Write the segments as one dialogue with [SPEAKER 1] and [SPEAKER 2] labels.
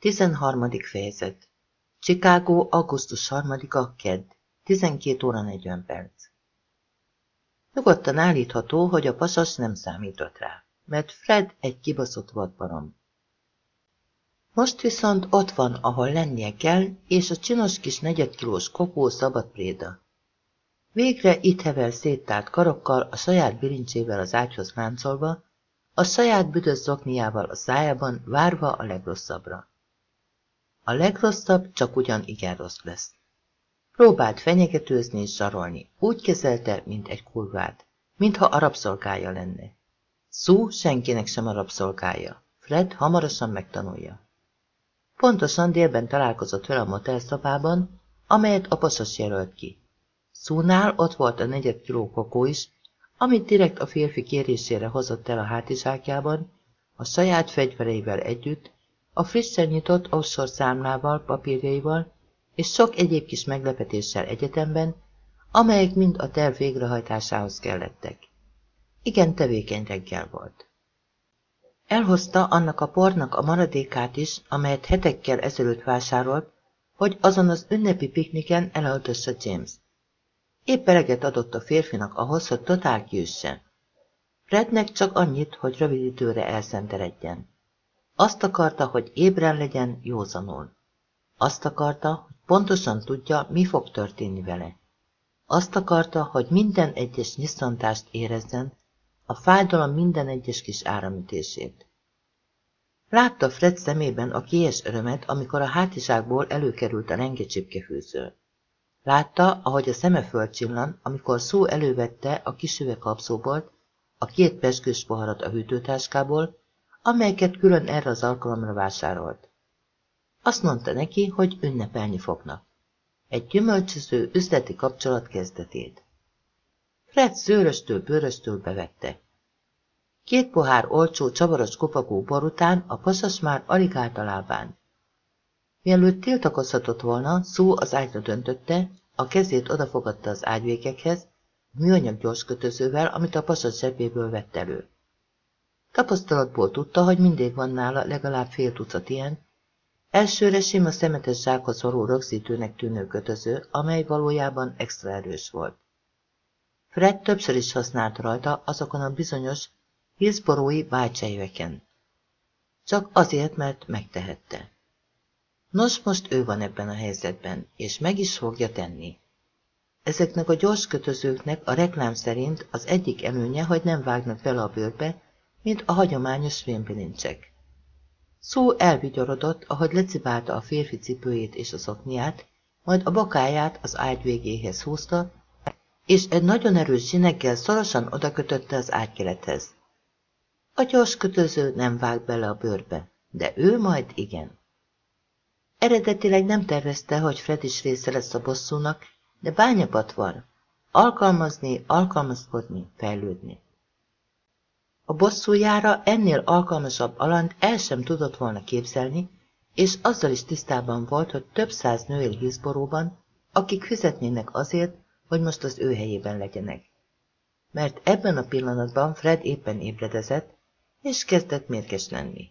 [SPEAKER 1] 13. fejezet Chicago, augusztus 3-a, kedd, 12 óra 40 perc. Nyugodtan állítható, hogy a pasas nem számított rá, mert Fred egy kibaszott vadbarom. Most viszont ott van, ahol lennie kell, és a csinos kis negyedkilós kopó szabad préda. Végre itt hevel széttárt karokkal, a saját bilincsével az ágyhoz láncolva, a saját büdös zokniával a szájában, várva a legrosszabbra. A legrosszabb csak ugyan igen rossz lesz. Próbált fenyegetőzni és zsarolni, úgy kezelte, mint egy kurvát, mintha a rabszolgája lenne. Szú senkinek sem a rabszolgája. Fred hamarosan megtanulja. Pontosan délben találkozott vele a motelszobában, amelyet a pasas jelölt ki. Szúnál ott volt a negyed kiló kokó is, amit direkt a férfi kérésére hozott el a hátizsákjában, a saját fegyvereivel együtt, a frissen nyitott offshore papírjaival és sok egyéb kis meglepetéssel egyetemben, amelyek mind a terv végrehajtásához kellettek. Igen tevékeny reggel volt. Elhozta annak a pornak a maradékát is, amelyet hetekkel ezelőtt vásárolt, hogy azon az ünnepi pikniken elöltösse James. Épp eleget adott a férfinak ahhoz, hogy totál kiüsse. Frednek csak annyit, hogy rövid időre elszenteredjen. Azt akarta, hogy ébren legyen józanul. Azt akarta, hogy pontosan tudja, mi fog történni vele. Azt akarta, hogy minden egyes nyisszantást érezzen, a fájdalom minden egyes kis áramütését. Látta Fred szemében a kies örömet, amikor a hátizsákból előkerült a renge csipkefűző. Látta, ahogy a szeme fölcsillan, amikor szó elővette a kis üveghapszóból a két peskős poharat a hűtőtáskából, amelyeket külön erre az alkalomra vásárolt. Azt mondta neki, hogy ünnepelni fognak. Egy gyümölcsöző üzleti kapcsolat kezdetét. Fred szőröstől bőröstől bevette. Két pohár olcsó, csavaros kopagó bor után a pasas már alig állt a lábán. Mielőtt tiltakozhatott volna, szó az ágyra döntötte, a kezét odafogadta az ágyvékekhez, műanyag gyors kötözővel, amit a pasas zsebéből vett elő. Tapasztalatból tudta, hogy mindig van nála legalább fél tucat ilyen, elsőre sima szemetes zsákhoz való rögzítőnek tűnő kötöző, amely valójában extra erős volt. Fred többször is használt rajta azokon a bizonyos Hillsborói bájcsejveken. Csak azért, mert megtehette. Nos, most ő van ebben a helyzetben, és meg is fogja tenni. Ezeknek a gyors kötözőknek a reklám szerint az egyik előnye, hogy nem vágnak bele a bőrbe, mint a hagyományos fémbilincsek. Szó elvigyorodott, ahogy lecibálta a férfi cipőjét és a szokniát, majd a bakáját az ágy végéhez húzta, és egy nagyon erős zsineggel szorosan odakötötte az ágykelethez. A gyors kötöző nem vág bele a bőrbe, de ő majd igen. Eredetileg nem tervezte, hogy Fred is része lesz a bosszúnak, de bányapat van. Alkalmazni, alkalmazkodni, fejlődni. A bosszújára ennél alkalmasabb alant el sem tudott volna képzelni, és azzal is tisztában volt, hogy több száz nő él Hizboróban, akik fizetnének azért, hogy most az ő helyében legyenek. Mert ebben a pillanatban Fred éppen ébredezett, és kezdett mérges lenni.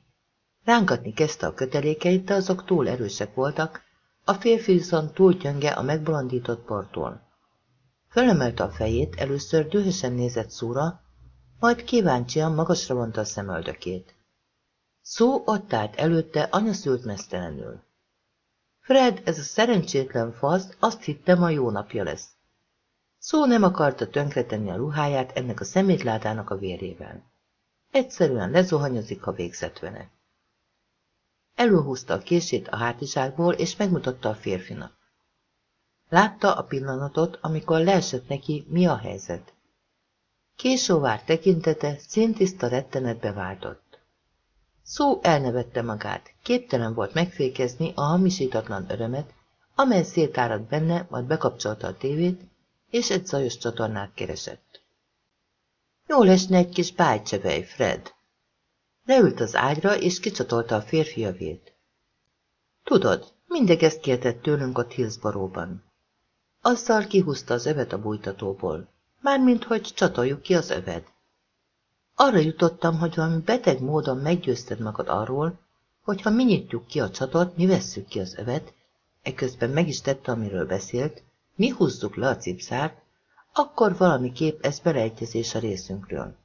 [SPEAKER 1] Rángatni kezdte a kötelékeit, de azok túl erősek voltak, a férfi viszont túl gyönge a megbolondított portól. Fölemelte a fejét, először dühösen nézett szóra, majd kíváncsian magasra vonta a szemöldökét. Szó ott állt előtte anyaszült mesztelenül. Fred, ez a szerencsétlen fasz, azt hitte, ma jó napja lesz. Szó nem akarta tönkretenni a ruháját ennek a szemétládának a vérével. Egyszerűen lezuhanyozik, ha végzett vele. Előhúzta a kését a hátizsákból, és megmutatta a férfinak. Látta a pillanatot, amikor leesett neki, mi a helyzet. Késóvár tekintete szintiszta rettenetbe váltott. Szó elnevette magát, képtelen volt megfékezni a hamisítatlan örömet, amely szétárad benne, majd bekapcsolta a tévét, és egy zajos csatornát keresett. Jól esne egy kis bájcsevej, Fred. Leült az ágyra, és kicsatolta a férfi javét. Tudod, mindig ezt kértett tőlünk ott Hillsboróban. Azzal kihúzta az övet a bújtatóból mármint hogy csatoljuk ki az öved. Arra jutottam, hogy valami beteg módon meggyőzted magad arról, Hogyha mi nyitjuk ki a csatot, mi vesszük ki az övet, eközben meg is tette, amiről beszélt, mi húzzuk le a cipszárt, akkor valamiképp ez beleegyezés a részünkről.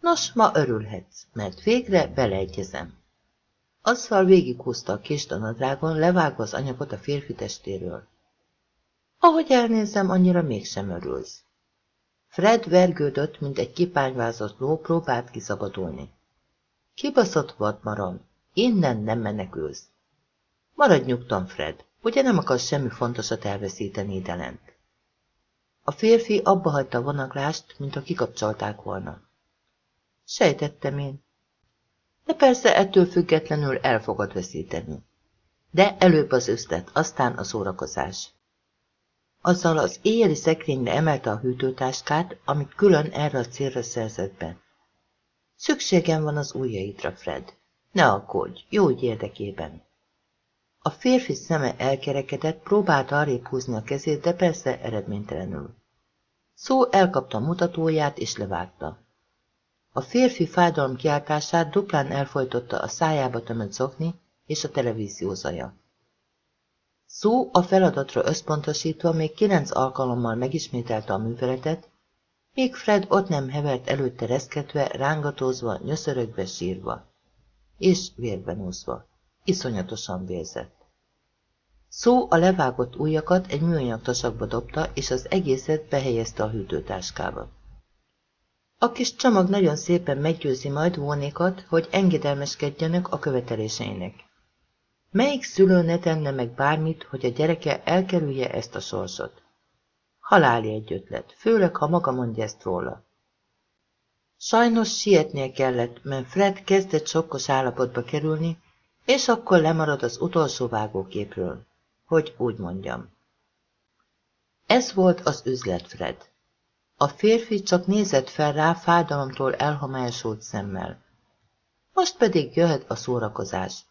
[SPEAKER 1] Nos, ma örülhetsz, mert végre beleegyezem. Azzal végighúzta a kést a nadrágon, levágva az anyagot a férfi testéről. Ahogy elnézem, annyira mégsem örülsz. Fred vergődött, mint egy kipányvázott ló, próbált kiszabadulni. Kibaszott vadmarom, innen nem menekülsz. Maradj nyugton, Fred, ugye nem akarsz semmi fontosat elveszíteni ide lent. A férfi abba hagyta vonaglást, mint ha kikapcsolták volna. Sejtettem én. De persze ettől függetlenül el fogod veszíteni. De előbb az üzlet, aztán a szórakozás. Azzal az éjjeli szekrényre emelte a hűtőtáskát, amit külön erre a célra szerzett be. Szükségem van az ujjaidra, Fred. Ne aggódj, jó ügy érdekében. A férfi szeme elkerekedett, próbálta arrébb húzni a kezét, de persze eredménytelenül. Szó elkapta a mutatóját és levágta. A férfi fájdalom kiáltását duplán elfolytotta a szájába tömött zokni és a televízió zaja. Szó a feladatra összpontosítva még kilenc alkalommal megismételte a műveletet, még Fred ott nem hevert előtte reszketve, rángatózva, nyöszörögve, sírva. És vérben úszva. Iszonyatosan vérzett. Szó a levágott ujjakat egy műanyag tasakba dobta, és az egészet behelyezte a hűtőtáskába. A kis csomag nagyon szépen meggyőzi majd vonékat, hogy engedelmeskedjenek a követeléseinek. Melyik szülő ne tenne meg bármit, hogy a gyereke elkerülje ezt a sorsot? Haláli egy ötlet, főleg, ha maga mondja ezt róla. Sajnos sietnie kellett, mert Fred kezdett sokkos állapotba kerülni, és akkor lemarad az utolsó vágóképről, hogy úgy mondjam. Ez volt az üzlet, Fred. A férfi csak nézett fel rá fájdalomtól elhomályosult szemmel. Most pedig jöhet a szórakozás.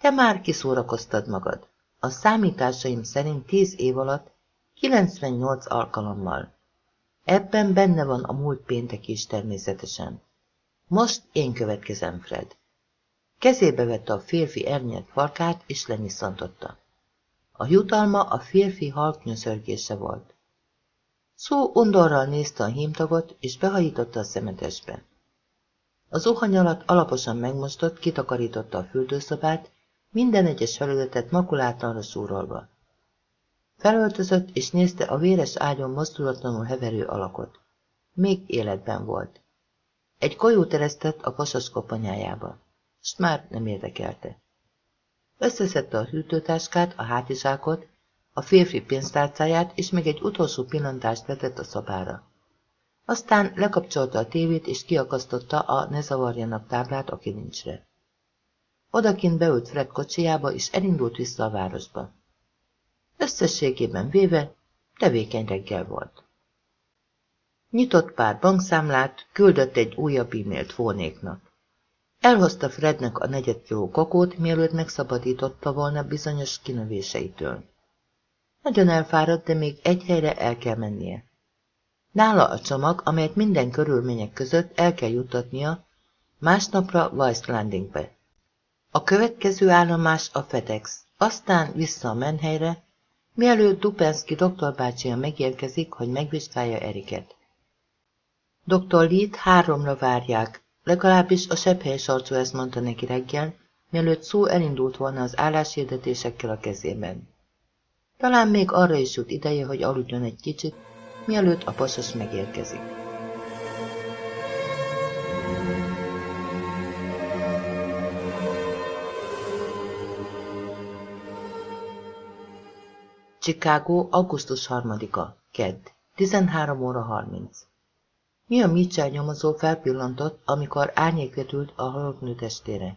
[SPEAKER 1] Te már kiszórakoztad magad. A számításaim szerint tíz év alatt 98 alkalommal. Ebben benne van a múlt péntek is természetesen. Most én következem, Fred. Kezébe vette a férfi ernyelt farkát, és lenyisszantotta. A jutalma a férfi halk nyöszörgése volt. Szó undorral nézte a hímtagot, és behajította a szemetesbe. Az zuhany alatt alaposan megmostott, kitakarította a fürdőszobát, minden egyes felületet makulátlanra szúrolva. Felöltözött, és nézte a véres ágyon mozdulatlanul heverő alakot. Még életben volt. Egy golyó teresztett a pasas koponyájába. S már nem érdekelte. Összeszedte a hűtőtáskát, a hátizsákot, a férfi pénztárcáját, és még egy utolsó pillantást vetett a szobára. Aztán lekapcsolta a tévét, és kiakasztotta a ne zavarjanak táblát a kilincsre. Odakint beült Fred kocsijába, és elindult vissza a városba. Összességében véve tevékeny reggel volt. Nyitott pár bankszámlát, küldött egy újabb e-mailt fónéknak. Elhozta Frednek a negyed kiló kakót, mielőtt megszabadította volna bizonyos kinövéseitől. Nagyon elfáradt, de még egy helyre el kell mennie. Nála a csomag, amelyet minden körülmények között el kell juttatnia, másnapra Weiss Landingbe. A következő állomás a FedEx, aztán vissza a menhelyre, mielőtt Dupenszki doktorbácsia megérkezik, hogy megvizsgálja Eriket. Dr. Lee-t háromra várják, legalábbis a sepphely sarcú ezt mondta neki reggel, mielőtt szó elindult volna az álláshirdetésekkel a kezében. Talán még arra is jut ideje, hogy aludjon egy kicsit, mielőtt a pasas megérkezik. Chicago, augusztus 3-a, kedd, 13 óra 30. Mi a Mitchell nyomozó felpillantott, amikor árnyék vetült a halott testére.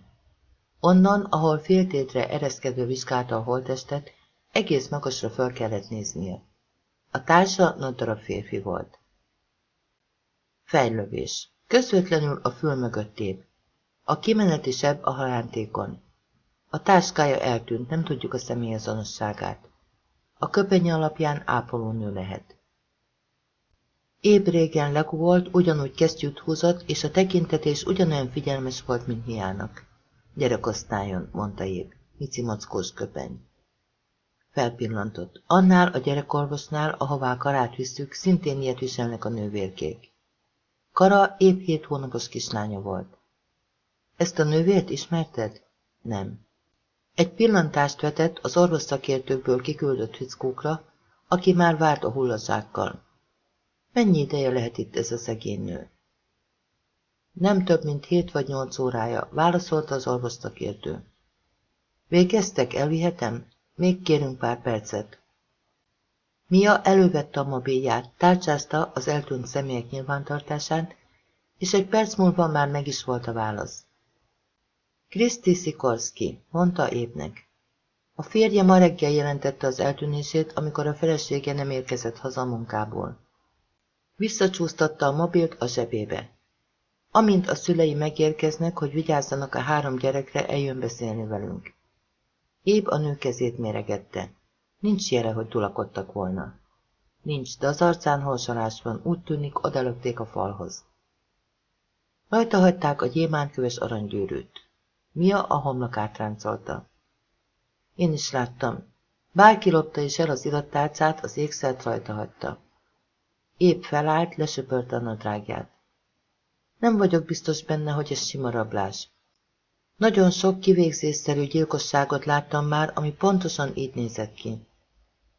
[SPEAKER 1] Onnan, ahol féltétre ereszkedve vizsgálta a holttestet, egész magasra föl kellett néznie. A társa nagy darab férfi volt. Fejlövés. Közvetlenül a fül mögött tép. A kimeneti seb a halántékon. A táskája eltűnt, nem tudjuk a személyazonosságát. A köpenye alapján ápolónő lehet. Épp régen legugolt, ugyanúgy kesztyűt húzott, és a tekintetés ugyanolyan figyelmes volt, mint Miának. Gyerekosztályon, mondta épp. Mici mackós köpeny. Felpillantott. Annál a gyerekorvosnál, ahová karát visszük, szintén ilyet viselnek a nővérkék. Kara épp hét hónapos kislánya volt. Ezt a nővért ismerted? Nem. Egy pillantást vetett az orvos szakértőkből kiküldött fickókra, aki már várt a hullazákkal. Mennyi ideje lehet itt ez a szegény nő? Nem több, mint hét vagy nyolc órája, válaszolta az orvos szakértő. Végeztek, elvihetem? Még kérünk pár percet. Mia elővette a mobilját, tárcsázta az eltűnt személyek nyilvántartását, és egy perc múlva már meg is volt a válasz. Kriszti Szikorszki, mondta épnek. A férje ma reggel jelentette az eltűnését, amikor a felesége nem érkezett haza a munkából. Visszacsúsztatta a mobilt a zsebébe. Amint a szülei megérkeznek, hogy vigyázzanak a három gyerekre, eljön beszélni velünk. Épp a nő kezét méregette. Nincs jele, hogy tulakodtak volna. Nincs, de az arcán holsalás van, úgy tűnik, odalökték a falhoz. Rajta hagyták a gyémánköves aranygyűrűt. Mia a homlokát ráncolta. Én is láttam. Bárki lopta is el az irattárcát, az ékszert rajta hagyta. Épp felállt, lesöpörte a nadrágját. Nem vagyok biztos benne, hogy ez sima rablás. Nagyon sok kivégzésszerű gyilkosságot láttam már, ami pontosan így nézett ki.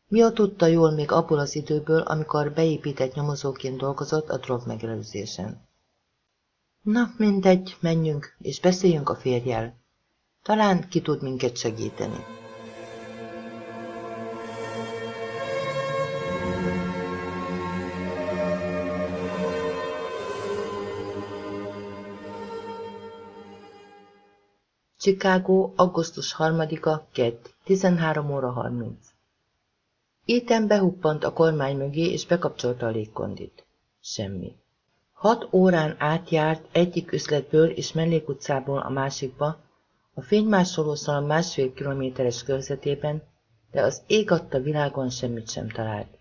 [SPEAKER 1] Mia tudta jól még abból az időből, amikor beépített nyomozóként dolgozott a drog megelőzésen. Na, mindegy, menjünk, és beszéljünk a férjel. Talán ki tud minket segíteni. Chicago, augusztus 3-a, kedd, 13 óra 30. Ethan behuppant a kormány mögé, és bekapcsolta a légkondit. Semmi. Hat órán átjárt egyik üzletből és mellékutcából a másikba, a fénymásolószal másfél kilométeres körzetében, de az ég adta világon semmit sem talált.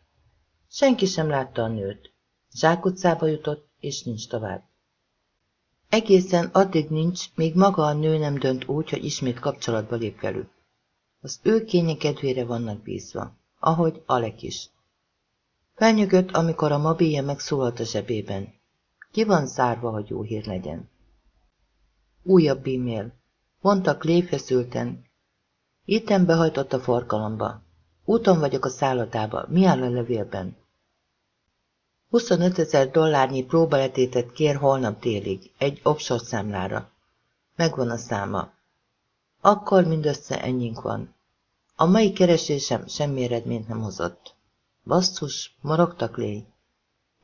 [SPEAKER 1] Senki sem látta a nőt. Zsákutcába jutott, és nincs tovább. Egészen addig nincs, míg maga a nő nem dönt úgy, hogy ismét kapcsolatba lép velük. Az ő kénye kedvére vannak bízva, ahogy Alek is. Felnyögött, amikor a mobilja megszólalt a zsebében. Ki van zárva, hogy jó hír legyen? Újabb e-mail. Mondta Clay feszülten. Itten behajtott a forgalomba. Úton vagyok a szállodába. Mi áll a levélben? 25 ezer dollárnyi próbaletétet kér holnap délig, egy offshore számlára. Megvan a száma. Akkor mindössze ennyink van. A mai keresésem semmi eredményt nem hozott. Basszus, morogtak légy.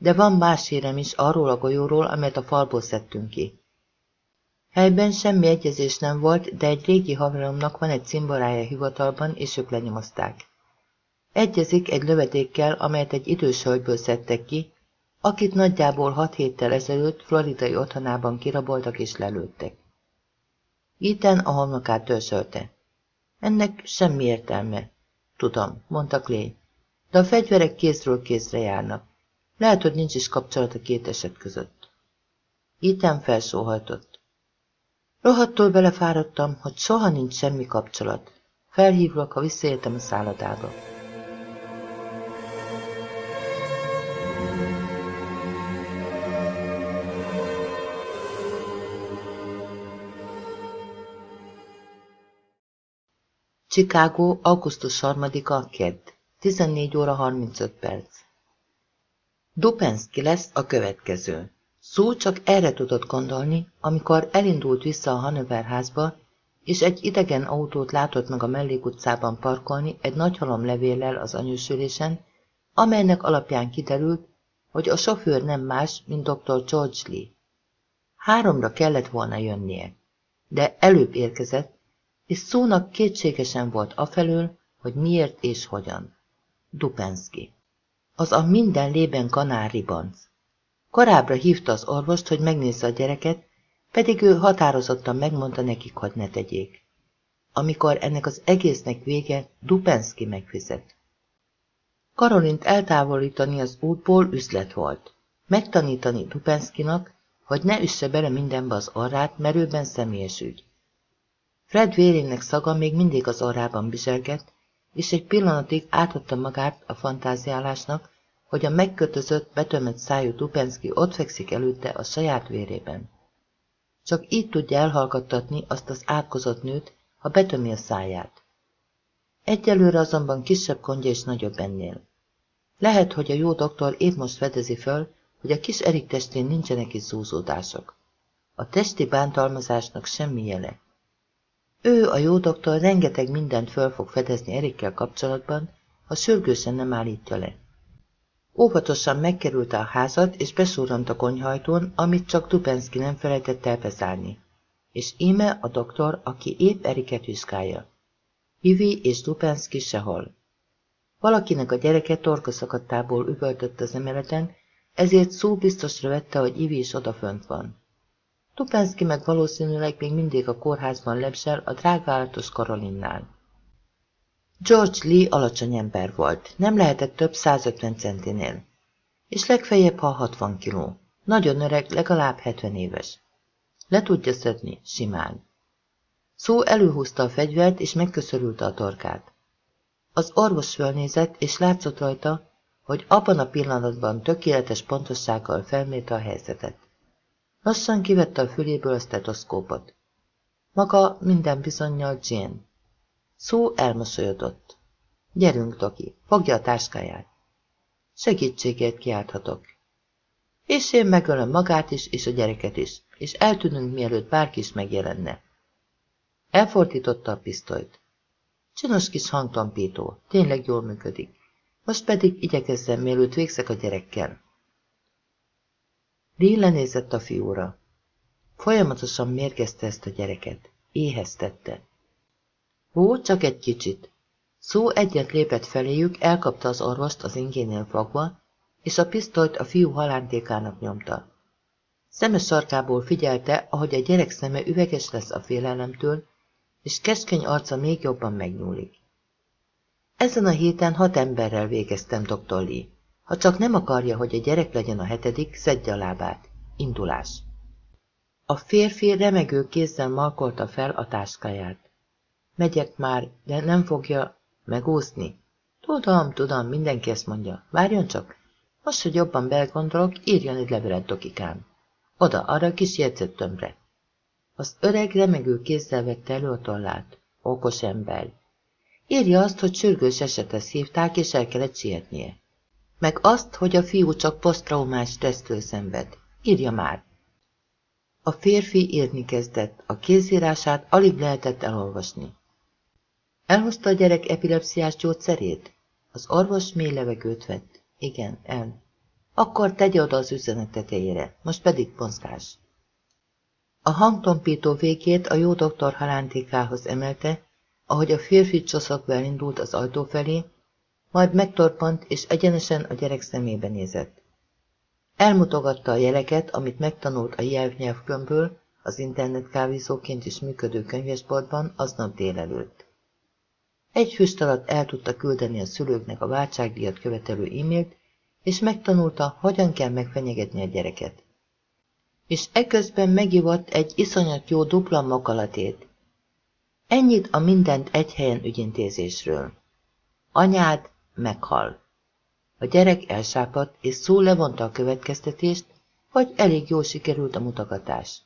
[SPEAKER 1] De van más hírem is arról a golyóról, amelyet a falból szedtünk ki. Helyben semmi egyezés nem volt, de egy régi haveromnak van egy cimborája hivatalban, és ők lenyomozták. Egyezik egy lövedékkel, amelyet egy idős hölgyből szedtek ki, akit nagyjából hat héttel ezelőtt floridai otthonában kiraboltak és lelőttek. Iten a homlokát törzsölte. Ennek semmi értelme. Tudom, mondta Clay, de a fegyverek kézről kézre járnak. Lehet, hogy nincs is kapcsolat a két eset között. Iten felsóhajtott. Rohadtól belefáradtam, hogy soha nincs semmi kapcsolat. Felhívlak, ha visszaéltem a szállodába. Chicago, augusztus 3-a, kedd, 14 óra 35 perc. Dupenszki lesz a következő. Szó csak erre tudott gondolni, amikor elindult vissza a Hanover házba, és egy idegen autót látott meg a mellékutcában parkolni egy nagy halom levéllel az anyősülésen, amelynek alapján kiderült, hogy a sofőr nem más, mint dr. George Lee. Háromra kellett volna jönnie, de előbb érkezett, és szónak kétségesen volt afelől, hogy miért és hogyan. Dupenszki. Az a minden lében kanár ribanc. Korábbra hívta az orvost, hogy megnézze a gyereket, pedig ő határozottan megmondta nekik, hogy ne tegyék. Amikor ennek az egésznek vége, Dupenszki megfizet. Karolint eltávolítani az útból üzlet volt. Megtanítani Dupenszkinak, hogy ne üsse bele mindenbe az orrát, merőben személyes ügy. Fred vérének szaga még mindig az orrában bizsergett, és egy pillanatig átadta magát a fantáziálásnak, hogy a megkötözött, betömött szájú Dupenszki ott fekszik előtte a saját vérében. Csak így tudja elhallgattatni azt az átkozott nőt, ha betömi a száját. Egyelőre azonban kisebb gondja és nagyobb ennél. Lehet, hogy a jó doktor épp most fedezi föl, hogy a kis Erik testén nincsenek is zúzódások. A testi bántalmazásnak semmi jele. Ő, a jó doktor, rengeteg mindent föl fog fedezni Erikkel kapcsolatban, ha sürgősen nem állítja le. Óvatosan megkerülte a házat, és beszúrant a konyhajtón, amit csak Dupenszki nem felejtett elbezárni. És íme a doktor, aki épp Eriket vizsgálja. Hivi és Dupenszki sehol. Valakinek a gyereke torkaszakadtából üvöltött az emeleten, ezért szó biztosra vette, hogy Ivi is odafönt van. Tupenszki meg valószínűleg még mindig a kórházban lebsel a drágálatos Karolinnál. George Lee alacsony ember volt, nem lehetett több 150 centinél, és legfeljebb, ha 60 kiló. Nagyon öreg, legalább 70 éves. Le tudja szedni, simán. Szó előhúzta a fegyvert, és megköszörülte a torkát. Az orvos fölnézett, és látszott rajta, hogy abban a pillanatban tökéletes pontossággal felmérte a helyzetet. Lassan kivette a füléből a stetoszkópot. Maga minden bizonyal Jane. Szó elmosolyodott. Gyerünk, Doki, fogja a táskáját. Segítségért kiálthatok. És én megölöm magát is, és a gyereket is, és eltűnünk, mielőtt bárki is megjelenne. Elfordította a pisztolyt. Csinos kis hangtampító, tényleg jól működik. Most pedig igyekezzem, mielőtt végzek a gyerekkel. Lee lenézett a fiúra. Folyamatosan mérgezte ezt a gyereket. Éheztette. Ó, csak egy kicsit. Szó egyet lépett feléjük, elkapta az orvost az ingénél fogva, és a pisztolyt a fiú halántékának nyomta. Szemes sarkából figyelte, ahogy a gyerek szeme üveges lesz a félelemtől, és keskeny arca még jobban megnyúlik. Ezen a héten hat emberrel végeztem, dr. Lee. Ha csak nem akarja, hogy a gyerek legyen a hetedik, szedje a lábát. Indulás. A férfi remegő kézzel malkolta fel a táskáját. Megyek már, de nem fogja megúszni. Tudom, tudom, mindenki ezt mondja. Várjon csak. Most, hogy jobban belgondolok, írjon egy levelet dokikám. Oda, arra a kis jegyzettömbre. Az öreg remegő kézzel vette elő a tollát. Okos ember. Írja azt, hogy sürgős esethez hívták, és el kellett sietnie. Meg azt, hogy a fiú csak posztraumás stressztől szenved. Írja már. A férfi írni kezdett, a kézírását alig lehetett elolvasni. Elhozta a gyerek epilepsziás gyógyszerét? Az orvos mély levegőt vett. Igen, el. Akkor tegye oda az üzenet tetejére, most pedig mozgás. A hangtompító végét a jó doktor halántékához emelte, ahogy a férfi csoszogva elindult az ajtó felé, majd megtorpant, és egyenesen a gyerek szemébe nézett. Elmutogatta a jeleket, amit megtanult a jelvnyelvkömből, az internet kávézóként is működő könyvesboltban aznap délelőtt. Egy füst alatt el tudta küldeni a szülőknek a váltságdíjat követelő e-mailt, és megtanulta, hogyan kell megfenyegetni a gyereket. És eközben megivott egy iszonyat jó dupla makalatét. Ennyit a mindent egy helyen ügyintézésről. Anyád meghal. A gyerek elsápadt, és szó levonta a következtetést, hogy elég jól sikerült a mutogatás.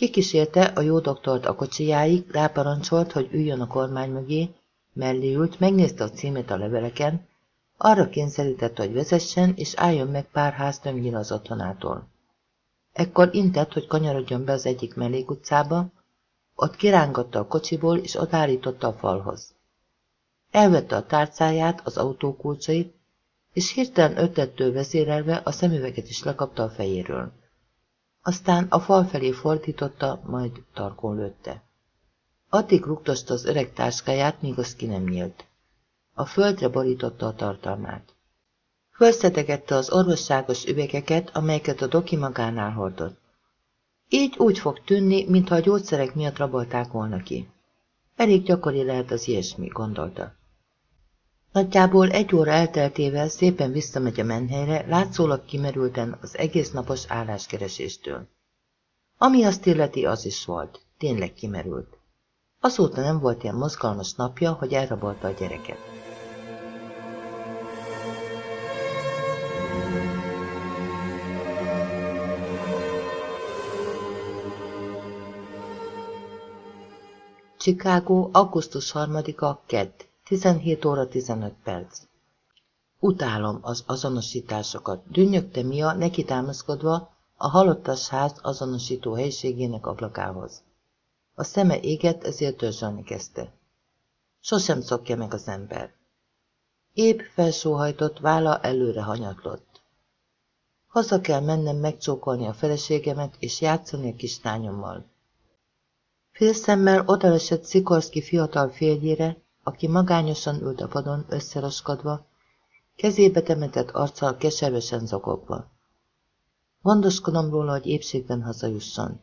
[SPEAKER 1] Kikísérte a jó doktort a kocsijáig, ráparancsolt, hogy üljön a kormány mögé, mellé ült, megnézte a címet a leveleken, arra kényszerített, hogy vezessen, és álljon meg pár háztömnyire az otthonától. Ekkor intett, hogy kanyarodjon be az egyik mellékutcába, ott kirángatta a kocsiból, és odállította a falhoz. Elvette a tárcáját, az autókulcsait, és hirtelen ötlettől vezérelve a szemüveget is lekapta a fejéről. Aztán a fal felé fordította, majd tarkon lőtte. Addig rugtosta az öreg táskáját, míg az ki nem nyílt. A földre borította a tartalmát. Fölszetegette az orvosságos üvegeket, amelyeket a doki magánál hordott. Így úgy fog tűnni, mintha a gyógyszerek miatt rabolták volna ki. Elég gyakori lehet az ilyesmi, gondolta. Nagyjából egy óra elteltével szépen visszamegy a menhelyre, látszólag kimerülten az egész napos álláskereséstől. Ami azt illeti, az is volt. Tényleg kimerült. Azóta nem volt ilyen mozgalmas napja, hogy elrabolta a gyereket. Chicago, augusztus 3-a, kedd, 17 óra 15 perc. Utálom az azonosításokat, dünnyögte Mia, neki támaszkodva a halottas ház azonosító helyiségének ablakához. A szeme égett, ezért törzsölni kezdte. Sosem szokja meg az ember. Épp felsóhajtott, válla előre hanyatlott. Haza kell mennem megcsókolni a feleségemet és játszani a kislányommal. Félszemmel odalesett Szikorszki fiatal férjére, aki magányosan ült a padon, összeraskodva, kezébe temetett arccal keservesen zokogva. Gondoskodom róla, hogy épségben hazajusson.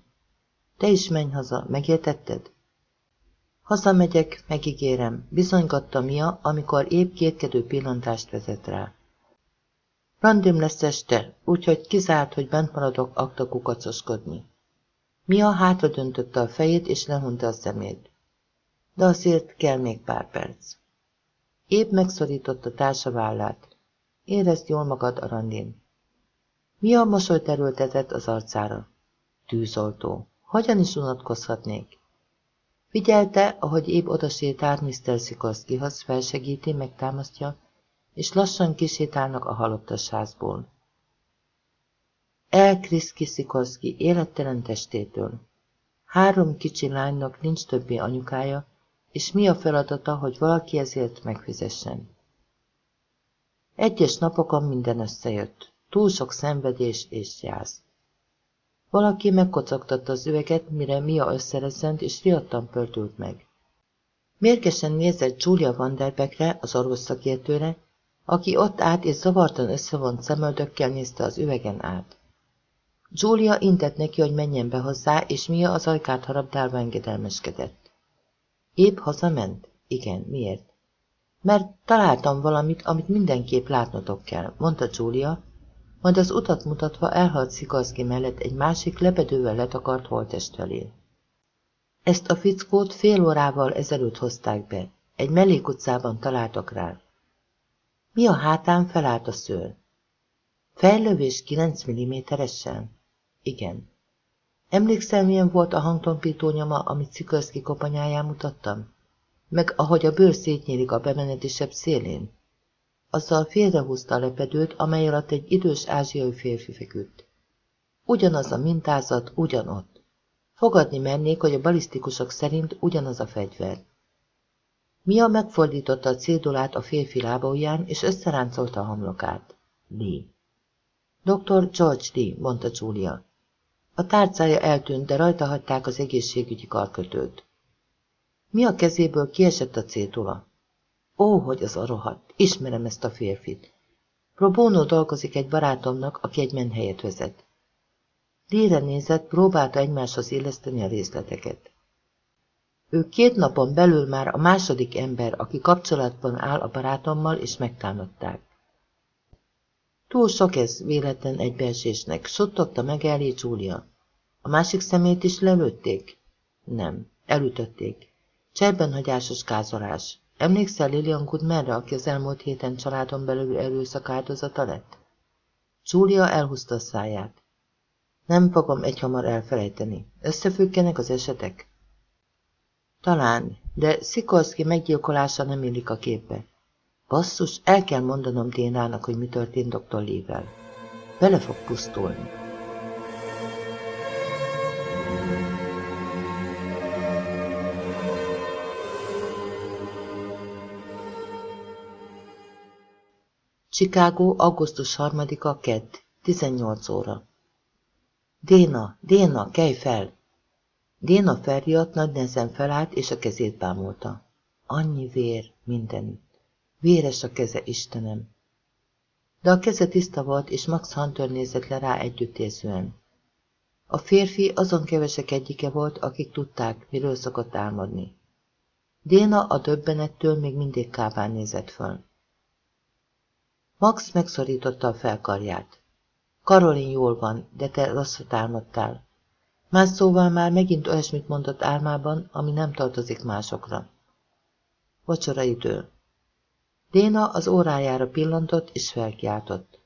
[SPEAKER 1] Te is menj haza, megértetted? Hazamegyek, megígérem, bizonygatta Mia, amikor épp kétkedő pillantást vezet rá. Randim lesz este, úgyhogy kizárt, hogy bent maradok akta kukacoskodni. Mia hátra döntötte a fejét, és lehunta a szemét. De azért kell még pár perc. Épp megszorította társa vállát. Érezd jól magad, Arandin. Mia mosolyt erőltetett az arcára. Tűzoltó. Hogyan is unatkozhatnék? Figyelte, ahogy épp odasétált Mr. Sikorskyhoz, felsegíti, megtámasztja, és lassan kisétálnak a halottas házból. El Kriszki Szikorszki élettelen testétől. Három kicsi lánynak nincs többé anyukája, és mi a feladata, hogy valaki ezért megfizessen. Egyes napokon minden összejött. Túl sok szenvedés és jász. Valaki megkocogtatta az üveget, mire Mia összerezzent, és riadtan pörtült meg. Mérgesen nézett Julia Vanderbeckre, az orvosszakértőre, aki ott át és zavartan összevont szemöldökkel nézte az üvegen át. Julia intett neki, hogy menjen be hozzá, és Mia az ajkát harabdálva engedelmeskedett. Épp hazament? Igen, miért? Mert találtam valamit, amit mindenképp látnotok kell, mondta Julia, majd az utat mutatva elhalt Szikorszki mellett egy másik lepedővel letakart holtest felé. Ezt a fickót fél órával ezelőtt hozták be. Egy mellékutcában találtak rá. Mi a hátán felállt a szőr? Fejlövés 9 mm-esen? Igen. Emlékszel, milyen volt a hangtompító nyoma, amit Szikorszki kopanyáján mutattam? Meg ahogy a bőr szétnyílik a bemenetisebb szélén? Azzal félrehúzta a lepedőt, amely alatt egy idős ázsiai férfi feküdt. Ugyanaz a mintázat, ugyanott. Fogadni mennék, hogy a balisztikusok szerint ugyanaz a fegyver. Mia megfordította a cédulát a férfi lábóján, és összeráncolta a hamlokát. Lee. Dr. George Lee, mondta Julia. A tárcája eltűnt, de rajta hagyták az egészségügyi karkötőt. Mi a kezéből kiesett a cédula? Ó, hogy az a rohadt, ismerem ezt a férfit. Probónó dolgozik egy barátomnak, aki egy menhelyet vezet. Lére nézett, próbálta egymáshoz illeszteni a részleteket. Ő két napon belül már a második ember, aki kapcsolatban áll a barátommal, és megtámadták. Túl sok ez véletlen egybeesésnek, suttogta meg elé Julia. A másik szemét is lelőtték? Nem, elütötték. Cserbenhagyásos gázolás. Emlékszel Lilian Goodmanre, aki az elmúlt héten családon belül erőszak áldozata lett? Julia elhúzta a száját. Nem fogom egyhamar elfelejteni. Összefüggenek az esetek? Talán, de Szikorszki meggyilkolása nem illik a képbe. Basszus, el kell mondanom Dénának, hogy mi történt dr. Lee-vel. Bele fog pusztulni. Chicago, augusztus 3-a, kedd, 18 óra. Déna, Déna, kelj fel! Déna felriadt, nagy nehezen felállt, és a kezét bámulta. Annyi vér, mindenütt. Véres a keze, Istenem! De a keze tiszta volt, és Max Hunter nézett le rá együttérzően. A férfi azon kevesek egyike volt, akik tudták, miről szokott álmodni. Déna a döbbenettől még mindig kábán nézett föl. Max megszorította a felkarját. Karolin jól van, de te rosszat álmodtál. Más szóval már megint olyasmit mondott álmában, ami nem tartozik másokra. Vacsora idő. Déna az órájára pillantott és felkiáltott.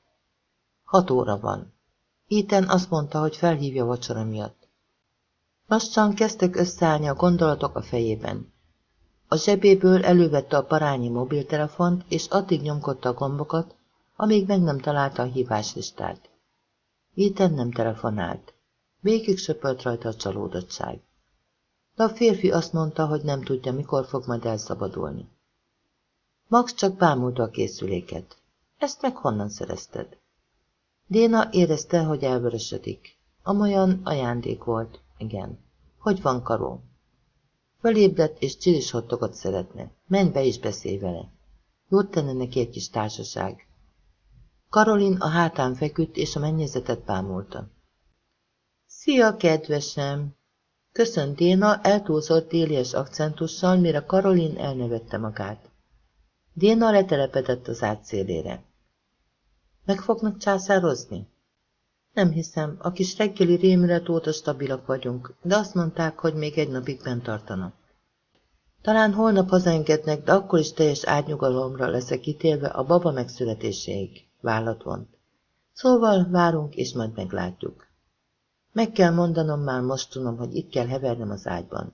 [SPEAKER 1] Hat óra van. Iten azt mondta, hogy felhívja vacsora miatt. Lassan kezdtek összeállni a gondolatok a fejében. A zsebéből elővette a parányi mobiltelefont, és addig nyomkodta a gombokat, amíg meg nem találta a híváslistát. Iten nem telefonált. Végig söpölt rajta a csalódottság. De a férfi azt mondta, hogy nem tudja, mikor fog majd elszabadulni. Max csak bámulta a készüléket. Ezt meg honnan szerezted? Déna érezte, hogy elvörösödik. Amolyan ajándék volt, igen. Hogy van Karó? Fölébredt és csilis hottokat szeretne. Menj be és beszélj vele. Jót tenne neki egy kis társaság. Karolin a hátán feküdt, és a mennyezetet bámulta. Szia, kedvesem! Köszönt Déna eltúlzott délies akcentussal, mire Karolin elnevette magát. Déna letelepedett az átszélére. Meg fognak császározni? Nem hiszem, a kis reggeli rémület óta stabilak vagyunk, de azt mondták, hogy még egy napig bent tartanak. Talán holnap hazaengednek, de akkor is teljes átnyugalomra leszek ítélve a baba megszületéséig, vállat vont. Szóval várunk, és majd meglátjuk. Meg kell mondanom, már most tudom, hogy itt kell hevernem az ágyban.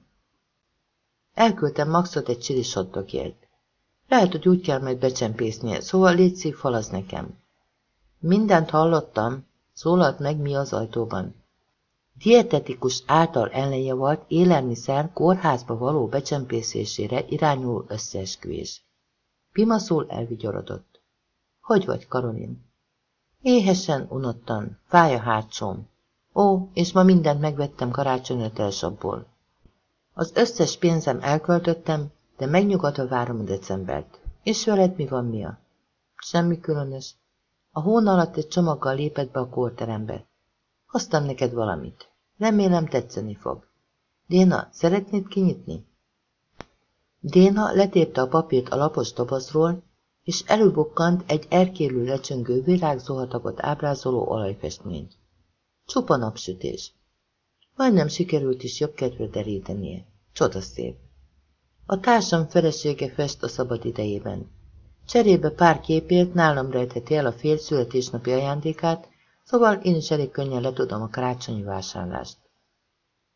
[SPEAKER 1] Elküldtem Maxot egy csilis hottogért. Lehet, hogy úgy kell majd becsempésznie, szóval légy szív, falaz nekem. Mindent hallottam, szólalt meg mi az ajtóban. Dietetikus által ellenjavalt élelmiszer kórházba való becsempészésére irányul összeesküvés. Pimaszul elvigyorodott. Hogy vagy, Karolin? Éhesen, unottan, fáj a hátsom. Ó, és ma mindent megvettem karácsonyra telsabból. Az összes pénzem elköltöttem, de megnyugodva várom a decembert. És veled mi van, Mia? Semmi különös. A hón alatt egy csomaggal lépett be a kórterembe. Hoztam neked valamit. Remélem tetszeni fog. Déna, szeretnéd kinyitni? Déna letépte a papírt a lapos dobozról, és előbukkant egy erkélő lecsöngő virágzóhatagot ábrázoló olajfestmény. Csupa napsütés. Majdnem sikerült is jobb kedvre derítenie. Csoda szép. A társam felesége fest a szabad idejében. Cserébe pár képért nálam rejtheti el a fél születésnapi ajándékát, szóval én is elég könnyen letudom a karácsonyi vásárlást.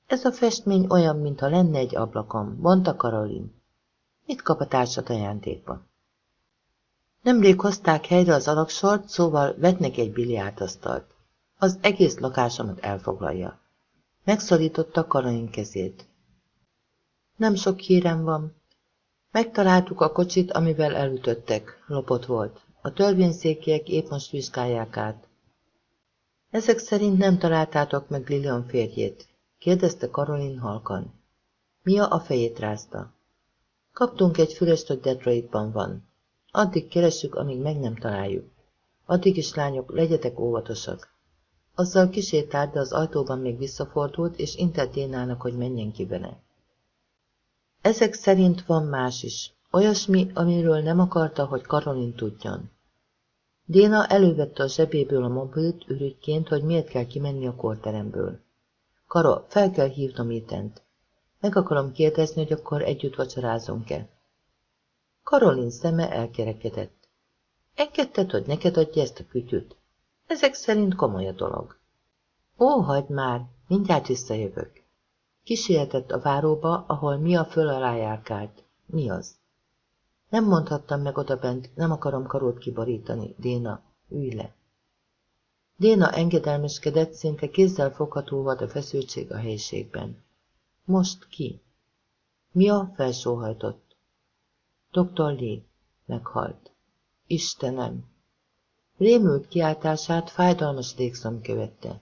[SPEAKER 1] Ez a festmény olyan, mintha lenne egy ablakom, mondta Karolin. Mit kap a társat ajándékba? Nemrég hozták helyre az alaksort, szóval vetnek egy biliártasztalt. Az egész lakásomat elfoglalja. Megszorította Karolin kezét. Nem sok hírem van. Megtaláltuk a kocsit, amivel elütöttek. Lopott volt. A törvényszékiek épp most vizsgálják át. Ezek szerint nem találtátok meg Lilian férjét? kérdezte Karolin halkan. Mia a fejét rázta. Kaptunk egy fülest, hogy Detroitban van. Addig keressük, amíg meg nem találjuk. Addig is, lányok, legyetek óvatosak. Azzal kisétált, de az ajtóban még visszafordult, és intett Dénának, hogy menjen ki vele. Ezek szerint van más is, olyasmi, amiről nem akarta, hogy Karolin tudjon. Déna elővette a zsebéből a mobilt ürügyként, hogy miért kell kimenni a korteremből. Kara, fel kell hívnom Itent. Meg akarom kérdezni, hogy akkor együtt vacsorázunk-e. Karolin szeme elkerekedett. Engedted, hogy neked adja ezt a kütyüt? Ezek szerint komoly a dolog. Ó, hagyd már, mindjárt visszajövök. Kísértett a váróba, ahol mi a föl alá járkált. Mi az? Nem mondhattam meg odabent, nem akarom karót kibarítani. Déna, ülj le. Déna engedelmeskedett, szinte kézzel fogható volt a feszültség a helyiségben. Most ki? Mia felsóhajtott. Dr. Lee meghalt. Istenem! Rémült kiáltását fájdalmas légszom követte.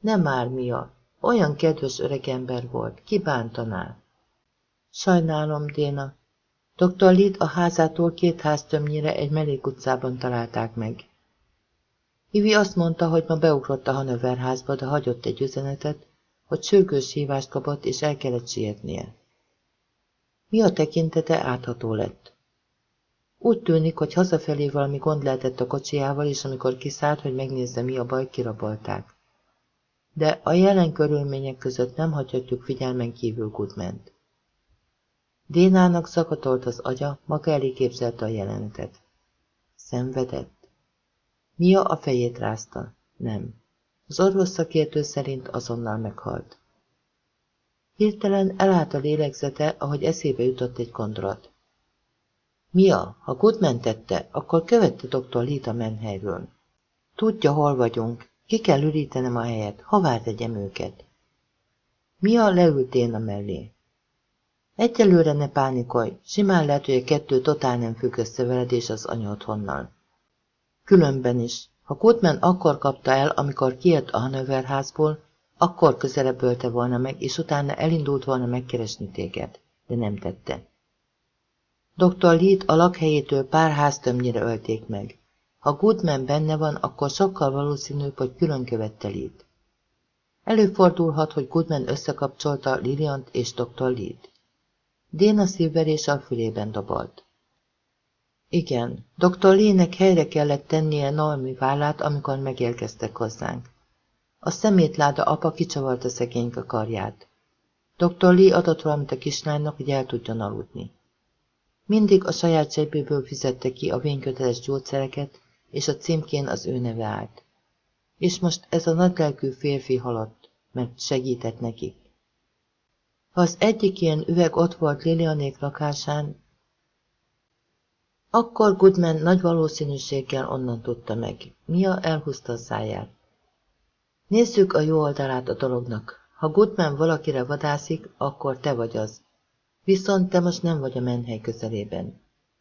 [SPEAKER 1] Nem már, Mia, olyan kedves öregember volt, ki bántaná? Sajnálom, Déna. Dr. Lit a házától két háztömnyire egy mellék utcában találták meg. Ivi azt mondta, hogy ma beugrott a Hanoverházba, de hagyott egy üzenetet, hogy sürgős hívást kapott, és el kellett sietnie. Mi a tekintete átható lett. Úgy tűnik, hogy hazafelé valami gond lehetett a kocsiával, és amikor kiszállt, hogy megnézze, mi a baj, kirabolták. De a jelen körülmények között nem hagyhatjuk figyelmen kívül Goodment. Dénának szakatolt az agya, maga elé képzelte a jelenetet. Szenvedett. Mia a fejét rázta. Nem. Az orvos szakértő szerint azonnal meghalt. Hirtelen elállt a lélegzete, ahogy eszébe jutott egy gondolat. Mia, ha Goodman tette, akkor követte dr. Lita menhelyről. Tudja, hol vagyunk. Ki kell ürítenem a helyet, hová tegyem őket. Mia leült én a mellé. Egyelőre ne pánikolj, simán lehet, hogy a kettő totál nem függ össze veled és az anya otthonnal. Különben is, ha Kutman akkor kapta el, amikor kijött a Hanover házból, akkor közelebb ölte volna meg, és utána elindult volna megkeresni téged, de nem tette. Dr. Lead a lakhelyétől pár háztömnyire ölték meg. Ha Goodman benne van, akkor sokkal valószínűbb, hogy külön követte Lead. Előfordulhat, hogy Goodman összekapcsolta Liliant és Dr. Lead. Déna szívverés a fülében dobolt. Igen, dr. Lének helyre kellett tennie Naomi vállát, amikor megérkeztek hozzánk. A szemétláda apa kicsavarta szegényke karját. Dr. Lee adott valamit a kislánynak, hogy el tudjon aludni. Mindig a saját zsebéből fizette ki a vényköteles gyógyszereket, és a címkén az ő neve állt. És most ez a nagylelkű férfi halott, mert segített nekik. Ha az egyik ilyen üveg ott volt Lilianék lakásán, akkor Goodman nagy valószínűséggel onnan tudta meg. Mia elhúzta a száját. Nézzük a jó oldalát a dolognak. Ha Goodman valakire vadászik, akkor te vagy az. Viszont te most nem vagy a menhely közelében.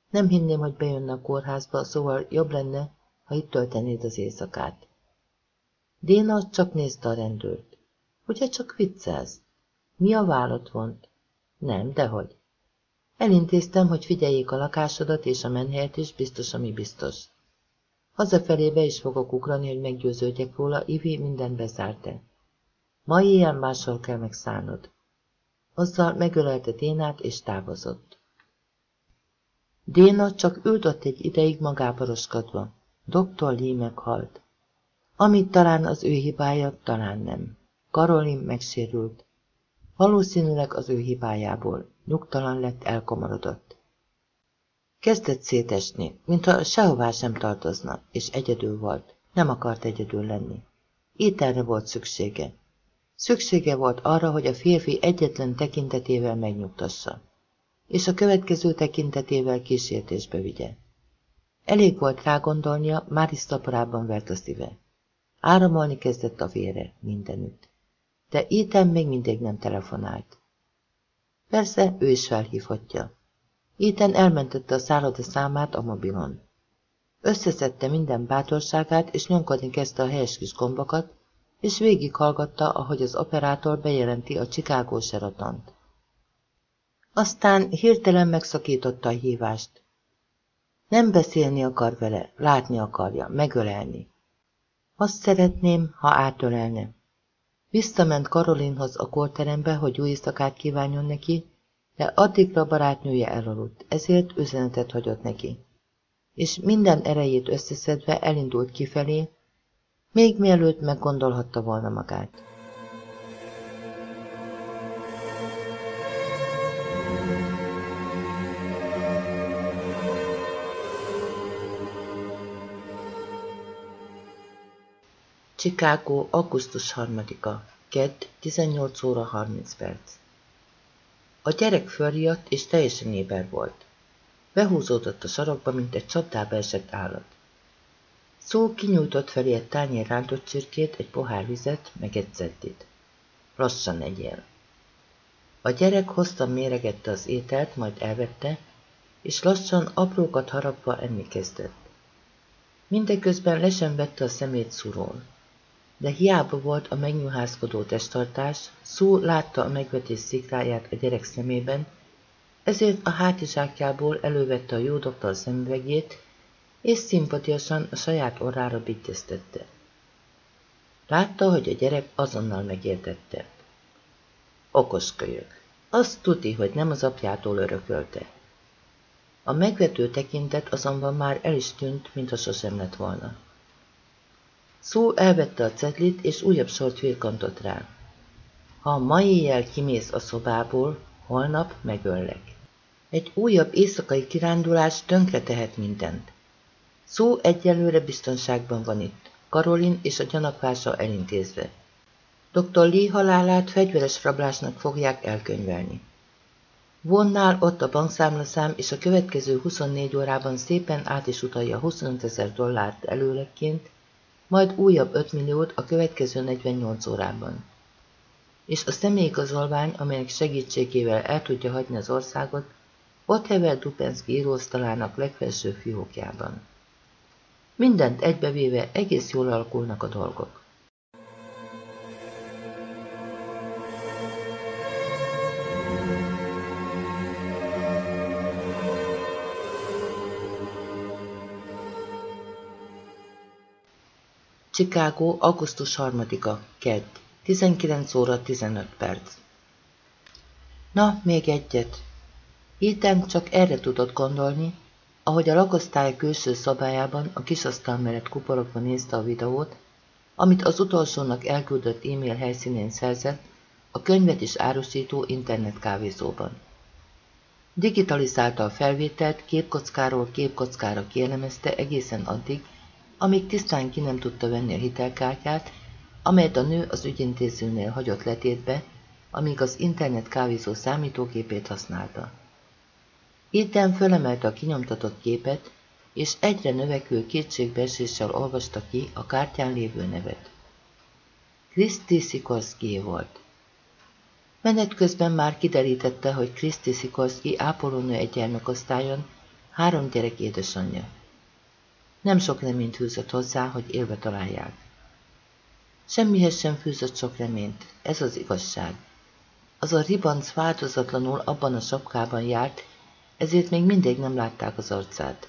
[SPEAKER 1] Nem hinném, hogy bejönne a kórházba, szóval jobb lenne, ha itt töltenéd az éjszakát. Déna csak nézte a rendőrt. Ugye csak viccelsz? Mi a vállat vont? Nem, dehogy. Elintéztem, hogy figyeljék a lakásodat és a menhelyet is, biztos, ami biztos. Hazafelé be is fogok ugrani, hogy meggyőződjek róla, Ivi minden bezárte. Ma éjjel máshol kell megszállnod. Azzal megölelte Dénát és távozott. Déna csak ült ott egy ideig magába roskadva. Dr. Lee meghalt. Amit talán az ő hibája, talán nem. Karolin megsérült. Valószínűleg az ő hibájából. Nyugtalan lett, elkomorodott. Kezdett szétesni, mintha sehová sem tartozna, és egyedül volt. Nem akart egyedül lenni. Ételre volt szüksége. Szüksége volt arra, hogy a férfi egyetlen tekintetével megnyugtassa, és a következő tekintetével kísértésbe vigye. Elég volt rágondolnia, már is szaporában vert a szíve. Áramolni kezdett a vére mindenütt. De Ethan még mindig nem telefonált. Persze, ő is felhívhatja. Ethan elmentette a szálloda számát a mobilon. Összeszedte minden bátorságát, és nyomkodni kezdte a helyes kis gombokat, és végighallgatta, ahogy az operátor bejelenti a Chicago Sheratont. Aztán hirtelen megszakította a hívást. Nem beszélni akar vele, látni akarja, megölelni. Azt szeretném, ha átölelne. Visszament Karolinhoz a korterembe, hogy jó éjszakát kívánjon neki, de addigra barátnője elaludt, ezért üzenetet hagyott neki. És minden erejét összeszedve elindult kifelé, még mielőtt meggondolhatta volna magát. Chicago, augusztus 3-a, kedd, 18 óra 30 perc. A gyerek fölriadt és teljesen éber volt. Behúzódott a sarokba, mint egy csapdába esett állat. Szó kinyújtott felé egy tányér rántott csirkét, egy pohár vizet, meg egy ceddit. Lassan egyél. A gyerek hosszan méregette az ételt, majd elvette, és lassan aprókat harapva enni kezdett. Mindeközben le sem vette a szemét szúról de hiába volt a megnyuhászkodó testtartás, Szó látta a megvetés szikráját a gyerek szemében, ezért a hátizsákjából elővette a jó doktor szemüvegét, és szimpatiasan a saját orrára bittesztette. Látta, hogy a gyerek azonnal megértette. Okos kölyök. Azt tuti, hogy nem az apjától örökölte. A megvető tekintet azonban már el is tűnt, mintha sosem lett volna. Szó elvette a cetlit, és újabb sort virkantott rá. Ha ma éjjel kimész a szobából, holnap megöllek. Egy újabb éjszakai kirándulás tönkre tehet mindent. Szó egyelőre biztonságban van itt, Karolin és a gyanakvása elintézve. Dr. Lee halálát fegyveres rablásnak fogják elkönyvelni. Vonnál ott a bankszámlaszám, és a következő 24 órában szépen át is utalja 25 ezer dollárt előlegként, majd újabb 5 milliót a következő 48 órában. És a személyigazolvány, amelyek segítségével el tudja hagyni az országot, ott hever Dupenszki íróasztalának legfelső fiókjában. Mindent egybevéve egész jól alakulnak a dolgok. Chicago, augusztus 3-a, kedd, 19 óra 15 perc. Na, még egyet. Ethan csak erre tudott gondolni, ahogy a lakosztály külső szabályában a kisasztal mellett kuporogva nézte a videót, amit az utolsónak elküldött e-mail helyszínén szerzett, a könyvet is árusító internetkávézóban. Digitalizálta a felvételt, képkockáról képkockára kielemezte egészen addig, amíg tisztán ki nem tudta venni a hitelkártyát, amelyet a nő az ügyintézőnél hagyott letétbe, amíg az internet kávézó számítógépét használta. Itten fölemelte a kinyomtatott képet, és egyre növekvő kétségbeeséssel olvasta ki a kártyán lévő nevet. Kriszti Szikorszki volt. Menet közben már kiderítette, hogy Kriszti Szikorszki ápolónő egy gyermekosztályon, három gyerek édesanyja. Nem sok reményt fűzött hozzá, hogy élve találják. Semmihez sem fűzött sok reményt, ez az igazság. Az a ribanc változatlanul abban a sapkában járt, ezért még mindig nem látták az arcát.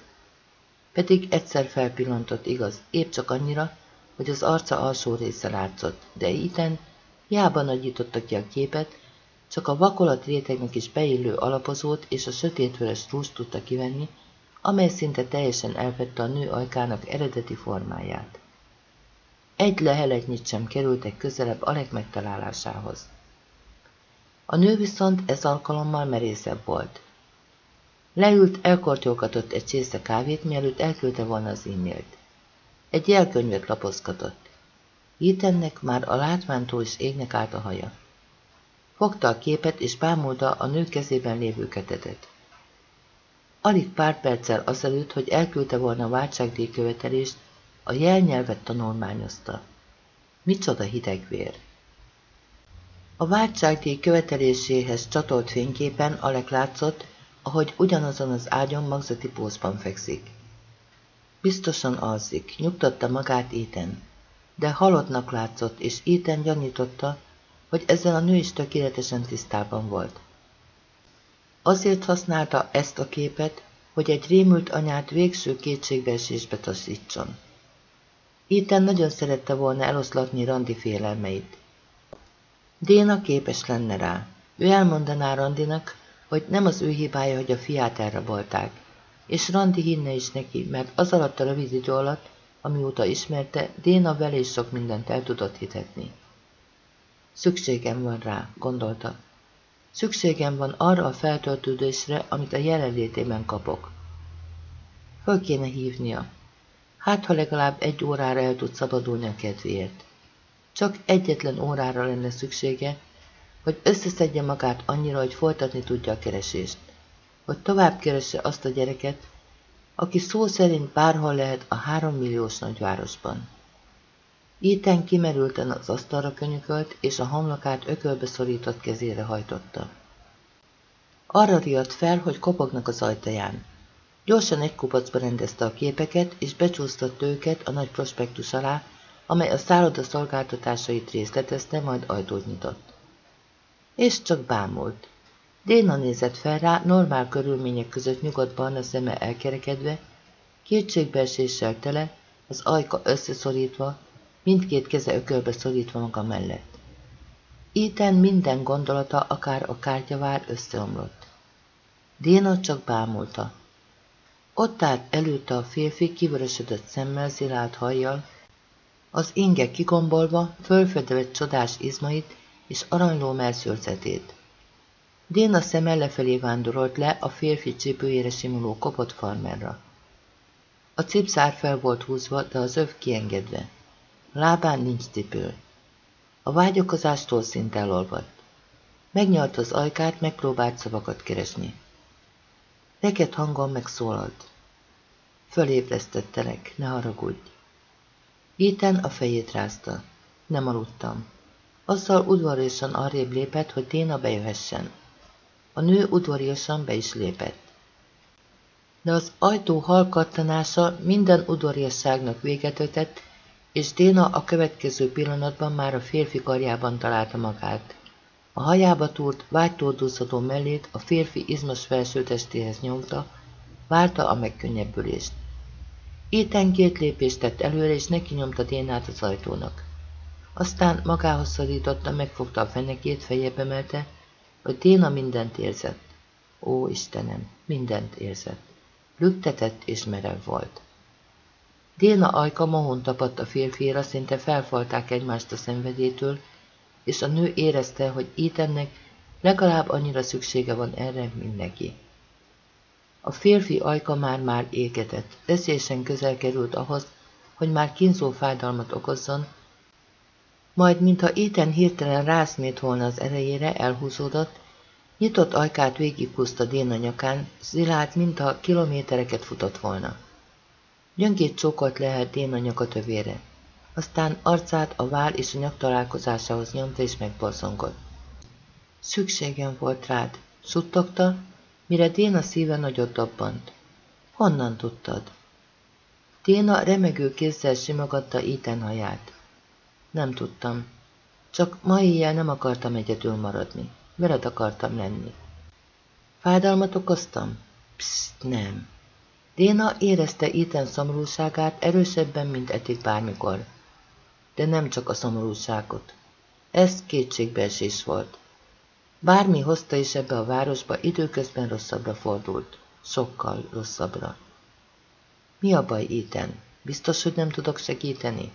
[SPEAKER 1] Pedig egyszer felpillantott igaz, épp csak annyira, hogy az arca alsó része látszott, de itten hiába nagyította ki a képet, csak a vakolat rétegnek is beillő alapozót és a sötétvörös rúst tudta kivenni, amely szinte teljesen elvette a nő ajkának eredeti formáját. Egy leheletnyit sem kerültek közelebb Alek megtalálásához. A nő viszont ez alkalommal merészebb volt. Leült, elkortyolgatott egy csésze kávét, mielőtt elküldte volna az e-mailt. Egy jelkönyvet lapozgatott. Ethannek már a látvántól is égnek állt a haja. Fogta a képet, és bámulta a nő kezében lévő ketetet. Alig pár perccel azelőtt, hogy elküldte volna a követelést, a jelnyelvet tanulmányozta. Micsoda hidegvér! A váltságdíj követeléséhez csatolt fényképen Alek látszott, ahogy ugyanazon az ágyon magzati pózban fekszik. Biztosan alszik, nyugtatta magát Éten, de halottnak látszott, és Éten gyanította, hogy ezzel a nő is tökéletesen tisztában volt. Azért használta ezt a képet, hogy egy rémült anyát végső kétségbeesésbe taszítson. Itten nagyon szerette volna eloszlatni Randi félelmeit. Déna képes lenne rá. Ő elmondaná Randinak, hogy nem az ő hibája, hogy a fiát elrabolták. És Randi hinne is neki, mert az alatt a rövid idő alatt, amióta ismerte, Déna vele is sok mindent el tudott hitetni. Szükségem van rá, gondolta. Szükségem van arra a feltöltődésre, amit a jelenlétében kapok. Föl kéne hívnia. Hát, ha legalább egy órára el tud szabadulni a kedvéért. Csak egyetlen órára lenne szüksége, hogy összeszedje magát annyira, hogy folytatni tudja a keresést. Hogy tovább keresse azt a gyereket, aki szó szerint bárhol lehet a három milliós nagyvárosban. Iten kimerülten az asztalra könyökölt, és a homlokát ökölbe szorított kezére hajtotta. Arra riadt fel, hogy kopognak az ajtaján. Gyorsan egy kupacba rendezte a képeket, és becsúsztatta őket a nagy prospektus alá, amely a szálloda szolgáltatásait részletezte, majd ajtót nyitott. És csak bámult. Déna nézett fel rá, normál körülmények között nyugodtan a szeme elkerekedve, kétségbeeséssel tele, az ajka összeszorítva, mindkét keze ökölbe szorítva maga mellett. Iten minden gondolata, akár a kártyavár összeomlott. Déna csak bámulta. Ott állt előtte a férfi kivörösödött szemmel, zilált hajjal, Az inge kigombolva fölfedett csodás izmait és aranyló merszőrzetét. Déna szeme lefelé vándorolt le a férfi csípőjére simuló kopott farmerra. A cipzár fel volt húzva, de az öv kiengedve. Lábán nincs cipő. A vágyakozástól szint elolvadt. Megnyalt az ajkát, megpróbált szavakat keresni. Reket hangon megszólalt. Fölébresztettelek, ne haragudj. Iten a fejét rázta. Nem aludtam. Azzal udvariasan arrébb lépett, hogy Téna bejöhessen. A nő udvariasan be is lépett. De az ajtó halkattanása minden udvariasságnak véget ötett, és Déna a következő pillanatban már a férfi karjában találta magát. A hajába túrt, vágytódúzható mellét a férfi izmos felsőtestéhez nyomta, várta a megkönnyebbülést. Éten két lépést tett előre, és neki nyomta Dénát az ajtónak. Aztán magához szorította, megfogta a fenekét, fejébe emelte, hogy Déna mindent érzett. Ó, Istenem, mindent érzett. Lüktetett és merev volt. Déna ajka mohon tapadt a férfiére, szinte felfalták egymást a szenvedétől, és a nő érezte, hogy Ethannek legalább annyira szüksége van erre, mint neki. A férfi ajka már-már égetett, eszésen közel került ahhoz, hogy már kínzó fájdalmat okozzon, majd, mintha Ethan hirtelen rászmét volna az erejére, elhúzódott, nyitott ajkát végighúzta Déna nyakán, szilárd, mintha kilométereket futott volna. Gyöngét csókolt lehet Déna nyakatövére. Aztán arcát a vál és a nyak találkozásához nyomta és megborzongott. Szükségem volt rád, suttogta, mire Déna szíve nagyot dobbant. Honnan tudtad? Déna remegő kézzel simogatta Iten haját. Nem tudtam. Csak ma éjjel nem akartam egyedül maradni. Veled akartam lenni. Fájdalmat okoztam? Psst, nem. Déna érezte Iten szomorúságát erősebben, mint eddig bármikor. De nem csak a szomorúságot. Ez kétségbeesés volt. Bármi hozta is ebbe a városba, időközben rosszabbra fordult. Sokkal rosszabbra. Mi a baj, Iten? Biztos, hogy nem tudok segíteni?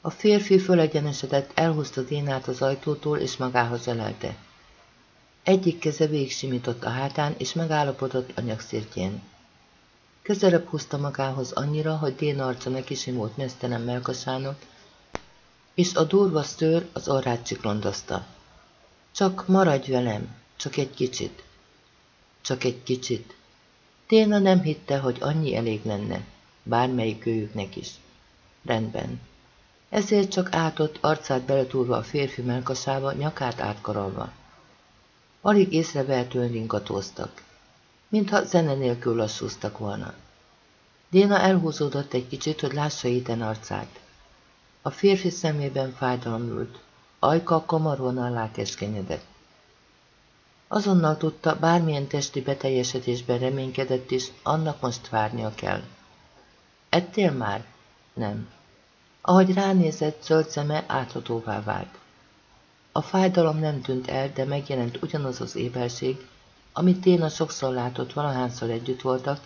[SPEAKER 1] A férfi fölegyenesedett, elhúzta Dénát az ajtótól, és magához ölelte. Egyik keze végsimított a hátán, és megállapodott a. Közelebb húzta magához annyira, hogy Déna arca neki simult mesztelen melkasának, és a durva szőr az orrát csiklondozta. Csak maradj velem, csak egy kicsit. Csak egy kicsit. Téna nem hitte, hogy annyi elég lenne, bármelyik őjüknek is. Rendben. Ezért csak átott arcát beletúrva a férfi melkasába, nyakát átkarolva. Alig észrevehetően ringatóztak mintha zene nélkül lassúztak volna. Déna elhúzódott egy kicsit, hogy lássa Iten arcát. A férfi szemében fájdalom ült, ajka komarvonal lákeskenyedett. Azonnal tudta, bármilyen testi beteljesedésben reménykedett is, annak most várnia kell. Ettél már? Nem. Ahogy ránézett, zöld szeme áthatóvá vált. A fájdalom nem tűnt el, de megjelent ugyanaz az éberség, amit Téna sokszor látott, valahányszor együtt voltak,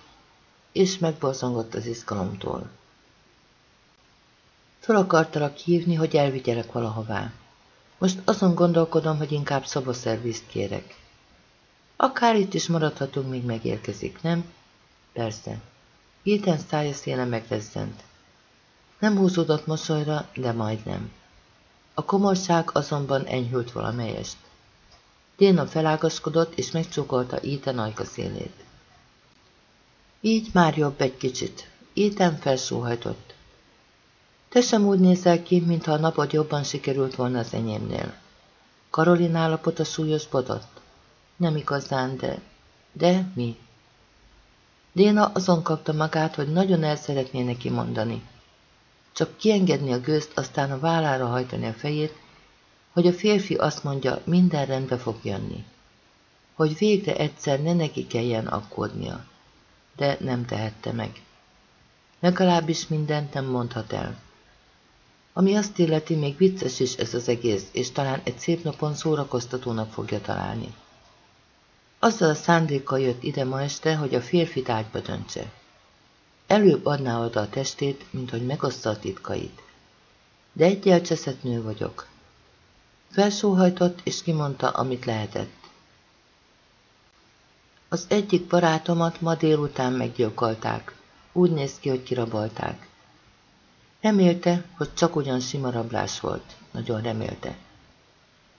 [SPEAKER 1] és megborzongott az izgalomtól. Föl akartalak hívni, hogy elvigyelek valahová. Most azon gondolkodom, hogy inkább szobaszervizt kérek. Akár itt is maradhatunk, míg megérkezik, nem? Persze. Ethan szája széle megrezzent. Nem húzódott mosolyra, de majdnem. A komorság azonban enyhült valamelyest. Déna felágaskodott, és megcsókolta Ethan ajka szélét. Így már jobb egy kicsit. Ethan felsóhajtott. Te sem úgy nézel ki, mintha a napod jobban sikerült volna az enyémnél. Karolin állapota súlyosbodott? Nem igazán, de... De mi? Déna azon kapta magát, hogy nagyon el szeretné neki mondani. Csak kiengedni a gőzt, aztán a vállára hajtani a fejét, hogy a férfi azt mondja, minden rendbe fog jönni. Hogy végre egyszer ne neki kelljen aggódnia. De nem tehette meg. Legalábbis mindent nem mondhat el. Ami azt illeti, még vicces is ez az egész, és talán egy szép napon szórakoztatónak fogja találni. Azzal a szándékkal jött ide ma este, hogy a férfi ágyba döntse. előbb adná oda a testét, mint hogy megoszta a titkait. De egy elcseszett nő vagyok. Felsóhajtott, és kimondta, amit lehetett. Az egyik barátomat ma délután meggyilkolták. Úgy néz ki, hogy kirabolták. Remélte, hogy csak ugyan sima rablás volt. Nagyon remélte.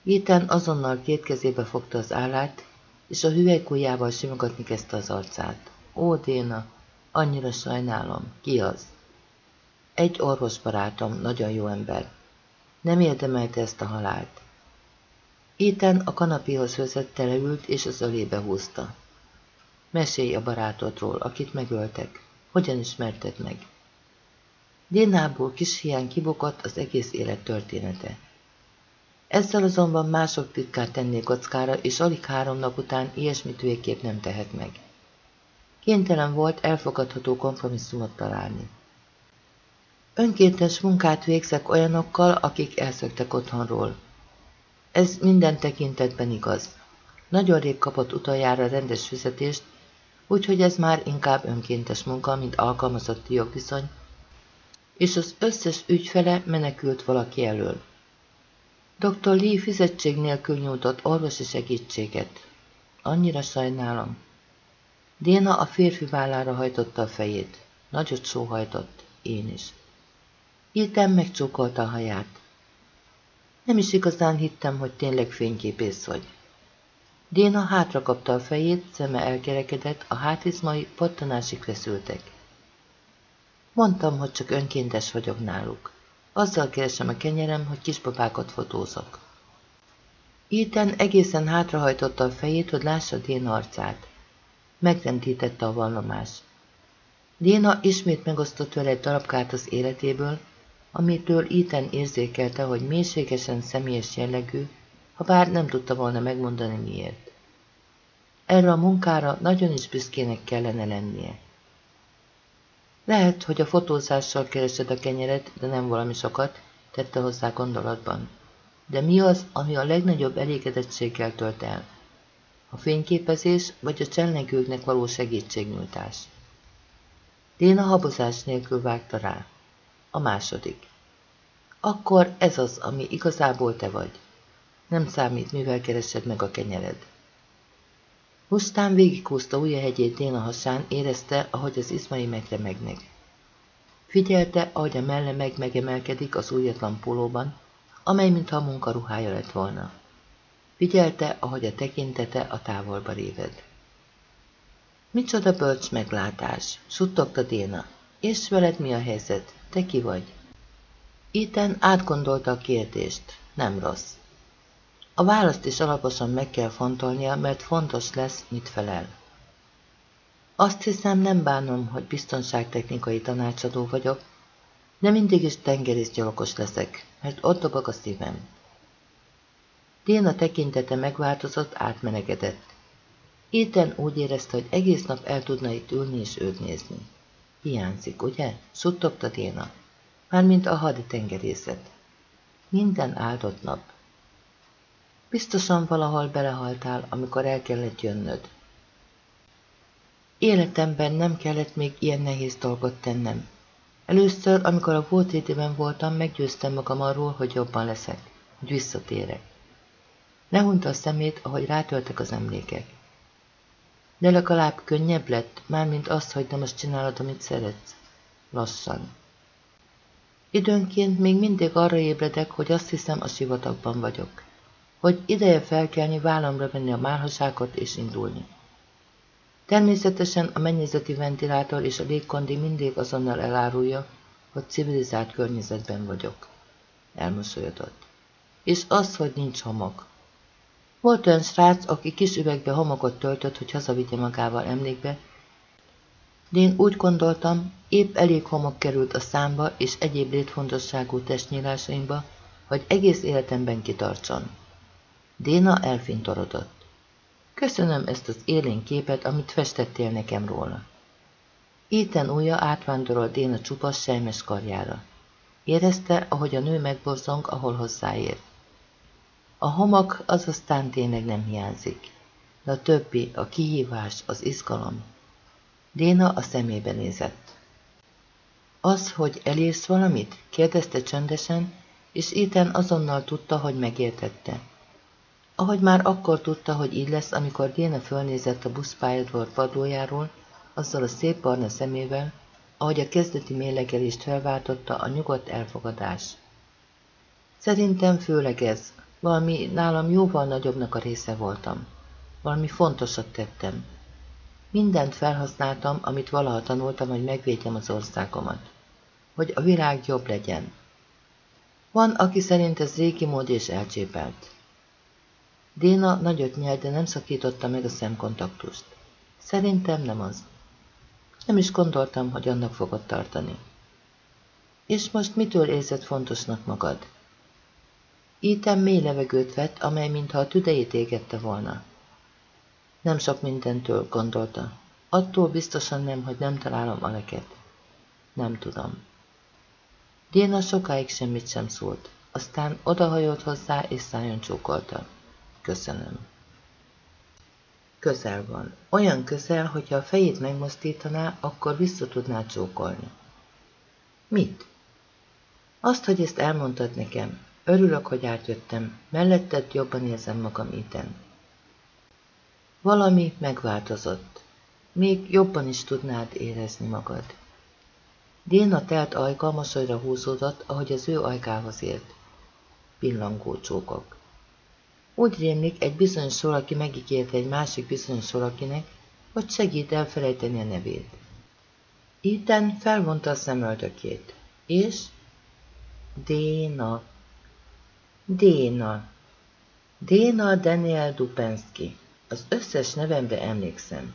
[SPEAKER 1] Ethan azonnal két kezébe fogta az állát, és a hüvelykujjával simogatni kezdte az arcát. Ó, Déna, annyira sajnálom. Ki az? Egy orvosbarátom, nagyon jó ember. Nem érdemelte ezt a halált. Ethan a kanapéhoz vezette, leült, és az ölébe húzta. Mesélj a barátodról, akit megöltek. Hogyan ismerted meg? Dénából kis hiány kibukott az egész élet története. Ezzel azonban mások titkát tennék kockára, és alig három nap után ilyesmit végképp nem tehet meg. Kénytelen volt elfogadható kompromisszumot találni. Önkéntes munkát végzek olyanokkal, akik elszöktek otthonról. Ez minden tekintetben igaz. Nagyon rég kapott utoljára rendes fizetést, úgyhogy ez már inkább önkéntes munka, mint alkalmazotti jogviszony, és az összes ügyfele menekült valaki elől. Dr. Lee fizetség nélkül nyújtott orvosi segítséget. Annyira sajnálom. Déna a férfi vállára hajtotta a fejét. Nagyot sóhajtott, én is. Hiltem megcsókolta a haját. Nem is igazán hittem, hogy tényleg fényképész vagy. Déna hátra kapta a fejét, szeme elkerekedett, a hátizmai pattanásig feszültek. Mondtam, hogy csak önkéntes vagyok náluk. Azzal keresem a kenyerem, hogy kisbabákat fotózok. Ethan egészen hátrahajtotta a fejét, hogy lássa Déna arcát. Megrendítette a vallomás. Déna ismét megosztott vele egy darabkát az életéből, amitől Ethan érzékelte, hogy mélységesen személyes jellegű, ha bár nem tudta volna megmondani miért. Erre a munkára nagyon is büszkének kellene lennie. Lehet, hogy a fotózással keresed a kenyeret, de nem valami sokat, tette hozzá gondolatban. De mi az, ami a legnagyobb elégedettséggel tölt el? A fényképezés vagy a cselnegőknek való segítségnyújtás? Déna habozás nélkül vágta rá. A második. Akkor ez az, ami igazából te vagy. Nem számít, mivel keresed meg a kenyered. Pusztán végighúzta ujja hegyét Déna hasán, érezte, ahogy az izmai megremegnek. Figyelte, ahogy a melle meg megemelkedik az újatlan pólóban, amely mintha a munkaruhája lett volna. Figyelte, ahogy a tekintete a távolba réved. Micsoda bölcs meglátás, suttogta Déna. És veled mi a helyzet? Te ki vagy? Iten átgondolta a kérdést. Nem rossz. A választ is alaposan meg kell fontolnia, mert fontos lesz, mit felel. Azt hiszem, nem bánom, hogy biztonságtechnikai tanácsadó vagyok, de mindig is tengerészgyalogos leszek, mert ott dobog a szívem. Déna tekintete megváltozott, átmenegedett. Éten úgy érezte, hogy egész nap el tudna itt ülni és őt nézni. Hiányzik, ugye? Suttogta Déna. Mármint a hadi tengerészet. Minden áldott nap. Biztosan valahol belehaltál, amikor el kellett jönnöd. Életemben nem kellett még ilyen nehéz dolgot tennem. Először, amikor a volt időben voltam, meggyőztem magam arról, hogy jobban leszek, hogy visszatérek. Lehunta a szemét, ahogy rátöltek az emlékek. De legalább könnyebb lett, mármint az, hogy nem azt csinálod, amit szeretsz. Lassan. Időnként még mindig arra ébredek, hogy azt hiszem, a sivatagban vagyok. Hogy ideje felkelni, vállamra venni a málhaságot és indulni. Természetesen a mennyezeti ventilátor és a légkondi mindig azonnal elárulja, hogy civilizált környezetben vagyok. Elmosolyodott. És az, hogy nincs homok. Volt olyan srác, aki kis üvegbe homokot töltött, hogy hazavigye magával emlékbe, de én úgy gondoltam, épp elég homok került a számba és egyéb létfontosságú testnyílásaimba, hogy egész életemben kitartson. Déna elfintorodott. Köszönöm ezt az élénk képet, amit festettél nekem róla. Éten ujja átvándorolt Déna csupasz sejmes karjára. Érezte, ahogy a nő megborzong, ahol hozzáér. A homok az aztán tényleg nem hiányzik, de a többi, a kihívás, az izgalom. Déna a szemébe nézett. Az, hogy elész valamit? kérdezte csöndesen, és Ethan azonnal tudta, hogy megértette. Ahogy már akkor tudta, hogy így lesz, amikor Déna fölnézett a buszpályadvar padlójáról, azzal a szép barna szemével, ahogy a kezdeti mélegelést felváltotta a nyugodt elfogadás. Szerintem főleg ez, valami nálam jóval nagyobbnak a része voltam. Valami fontosat tettem. Mindent felhasználtam, amit valaha tanultam, hogy megvédjem az országomat. Hogy a világ jobb legyen. Van, aki szerint ez régi mód és elcsépelt. Déna nagyot nyelt, de nem szakította meg a szemkontaktust. Szerintem nem az. Nem is gondoltam, hogy annak fogod tartani. És most mitől érzed fontosnak magad? Ítem mély levegőt vett, amely mintha a tüdejét égette volna. Nem sok mindentől, gondolta. Attól biztosan nem, hogy nem találom a leket. Nem tudom. Déna sokáig semmit sem szólt, aztán odahajolt hozzá és szájon csókolta. Köszönöm. Közel van. Olyan közel, hogyha a fejét megmozdítaná, akkor vissza tudná csókolni. Mit? Azt, hogy ezt elmondtad nekem. Örülök, hogy átjöttem. Melletted jobban érzem magam itten. Valami megváltozott. Még jobban is tudnád érezni magad. Déna telt ajka mosolyra húzódott, ahogy az ő ajkához ért. Pillangó csókok. Úgy rémlik, egy bizonyos valaki megígérte egy másik bizonyos valakinek, hogy segít elfelejteni a nevét. Itten felvonta a szemöldökét, és Déna. Déna. Déna Daniel Dupenski. Az összes nevemre emlékszem.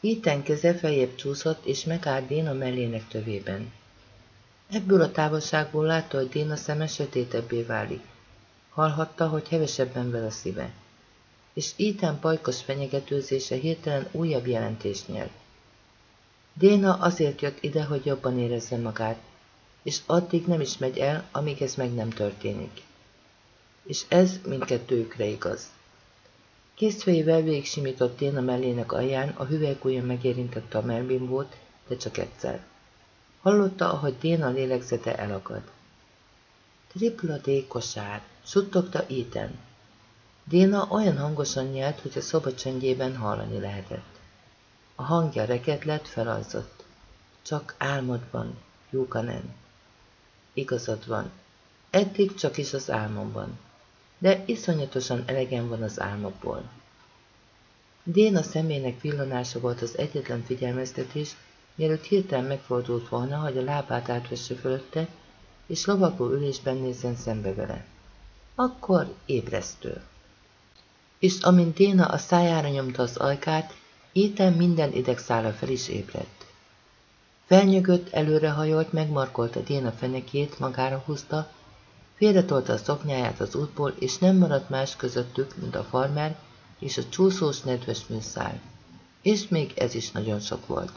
[SPEAKER 1] Itten keze feljebb csúszott, és megállt Déna mellének tövében. Ebből a távolságból látta, hogy Déna szeme sötétebbé válik. Hallhatta, hogy hevesebben vel a szíve. És Itten pajkos fenyegetőzése hirtelen újabb jelentést nyert. Déna azért jött ide, hogy jobban érezze magát, és addig nem is megy el, amíg ez meg nem történik. És ez mindkettőjükre igaz. Készfejével végig simított Déna mellének alján, a hüvelykúja megérintette a melbimbót, de csak egyszer. Hallotta, ahogy Déna lélegzete elakad. Tripla D kosár, suttogta Ethan. Déna olyan hangosan nyelt, hogy a szoba csöndjében hallani lehetett. A hangja reket lett, felajzott. Csak álmodban, Jókanen. Igazad van. Eddig csak is az álmomban de iszonyatosan elegem van az álmokból. Déna szemének villanása volt az egyetlen figyelmeztetés, mielőtt hirtelen megfordult volna, hogy a lábát átvesse fölötte, és lovagló ülésben nézzen szembe vele. Akkor ébresztő. És amint Déna a szájára nyomta az ajkát, Éten minden idegszála fel is ébredt. Felnyögött, előrehajolt, megmarkolta Déna fenekét, magára húzta, Félretolta a szoknyáját az útból, és nem maradt más közöttük, mint a farmer és a csúszós nedves műszál. És még ez is nagyon sok volt.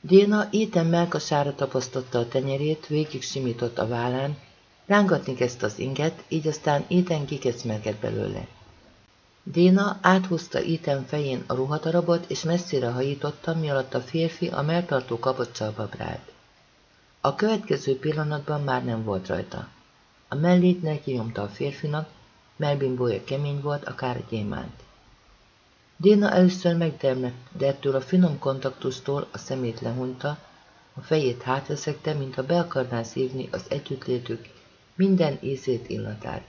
[SPEAKER 1] Déna éten melkasára tapasztotta a tenyerét, végig simított a vállán, rángatni kezdte az inget, így aztán éten kikecmergett belőle. Déna áthúzta Iten fején a ruhadarabot, és messzire hajította, mi alatt a férfi a melltartó kabocsal babrált. A következő pillanatban már nem volt rajta. A mellét neki nyomta a férfinak, melbimbója kemény volt, akár egy gyémánt. Déna először megdermett, de ettől a finom kontaktustól a szemét lehunta, a fejét hátraszegte, mintha be akarná szívni az együttlétük minden észét illatát.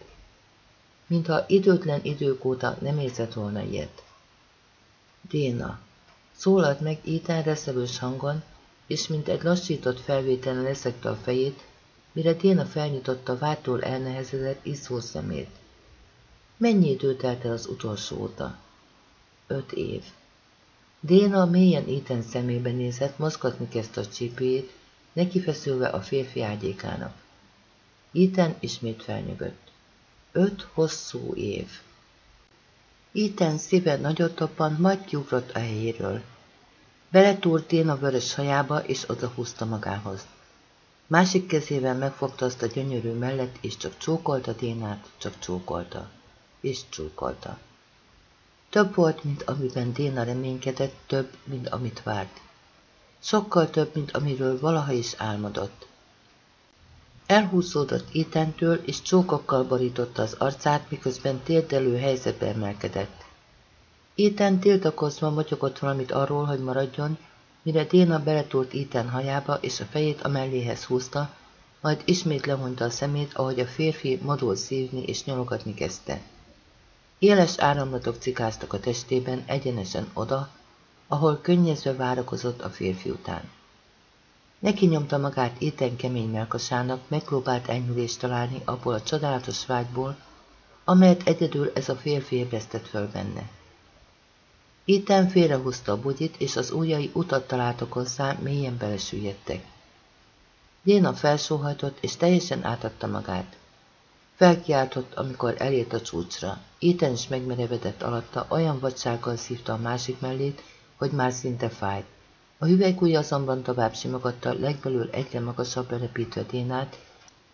[SPEAKER 1] Mintha időtlen idők óta nem érzett volna ilyet. Déna. Szólalt meg Ethan reszelős hangon, és mint egy lassított felvételen leszekte a fejét, mire Déna felnyitotta vártól elnehezedett iszó szemét. Mennyi idő telt el az utolsó óta? Öt év. Déna mélyen Éten szemébe nézett, mozgatni kezdte a csípőjét, nekifeszülve a férfi ágyékának. Iten ismét felnyögött. Öt hosszú év. Iten szíve nagyot toppant, majd kiugrott a helyéről. Beletúrt Déna vörös hajába, és odahúzta magához. Másik kezével megfogta azt a gyönyörű mellett, és csak csókolta Dénát, csak csókolta. És csókolta. Több volt, mint amiben Déna reménykedett, több, mint amit várt. sokkal több, mint amiről valaha is álmodott. Elhúzódott Itentől, és csókokkal borította az arcát, miközben térdelő helyzetbe emelkedett. Iten tiltakozva motyogott valamit arról, hogy maradjon, mire Déna beletúrt Iten hajába, és a fejét a melléhez húzta, majd ismét levonta a szemét, ahogy a férfi modul szívni és nyalogatni kezdte. Éles áramlatok cikáztak a testében egyenesen oda, ahol könnyezve várakozott a férfi után. Neki nyomta magát éten kemény melkasának, megpróbált enyhülést találni abból a csodálatos vágyból, amelyet egyedül ez a férfi ébresztett föl benne. Éten félrehúzta a bugyit, és az ujjai utat találtak hozzá, mélyen belesüllyedtek. Déna felsóhajtott, és teljesen átadta magát. Felkiáltott, amikor elért a csúcsra. Éten is megmerevedett alatta, olyan vadsággal szívta a másik mellét, hogy már szinte fájt. A hüvelykúja azonban tovább simogatta, legbelül egyre magasabb repítve Dénát,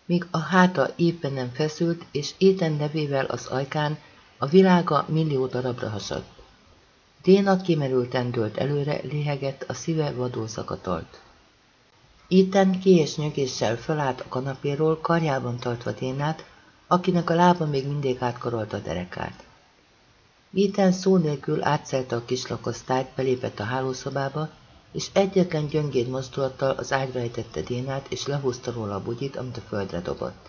[SPEAKER 1] míg a háta éppen nem feszült, és éten nevével az ajkán a világa millió darabra hasadt. Déna kimerülten dőlt előre, léhegett, a szíve vadul szakatolt. Itten és nyögéssel fölállt a kanapéról, karjában tartva Dénát, akinek a lába még mindig átkarolta a derekát. Itten szó nélkül átszelte a kis lakosztályt, belépett a hálószobába, és egyetlen gyöngéd mozdulattal az ágyra ejtette Dénát, és lehúzta róla a bugyit, amit a földre dobott.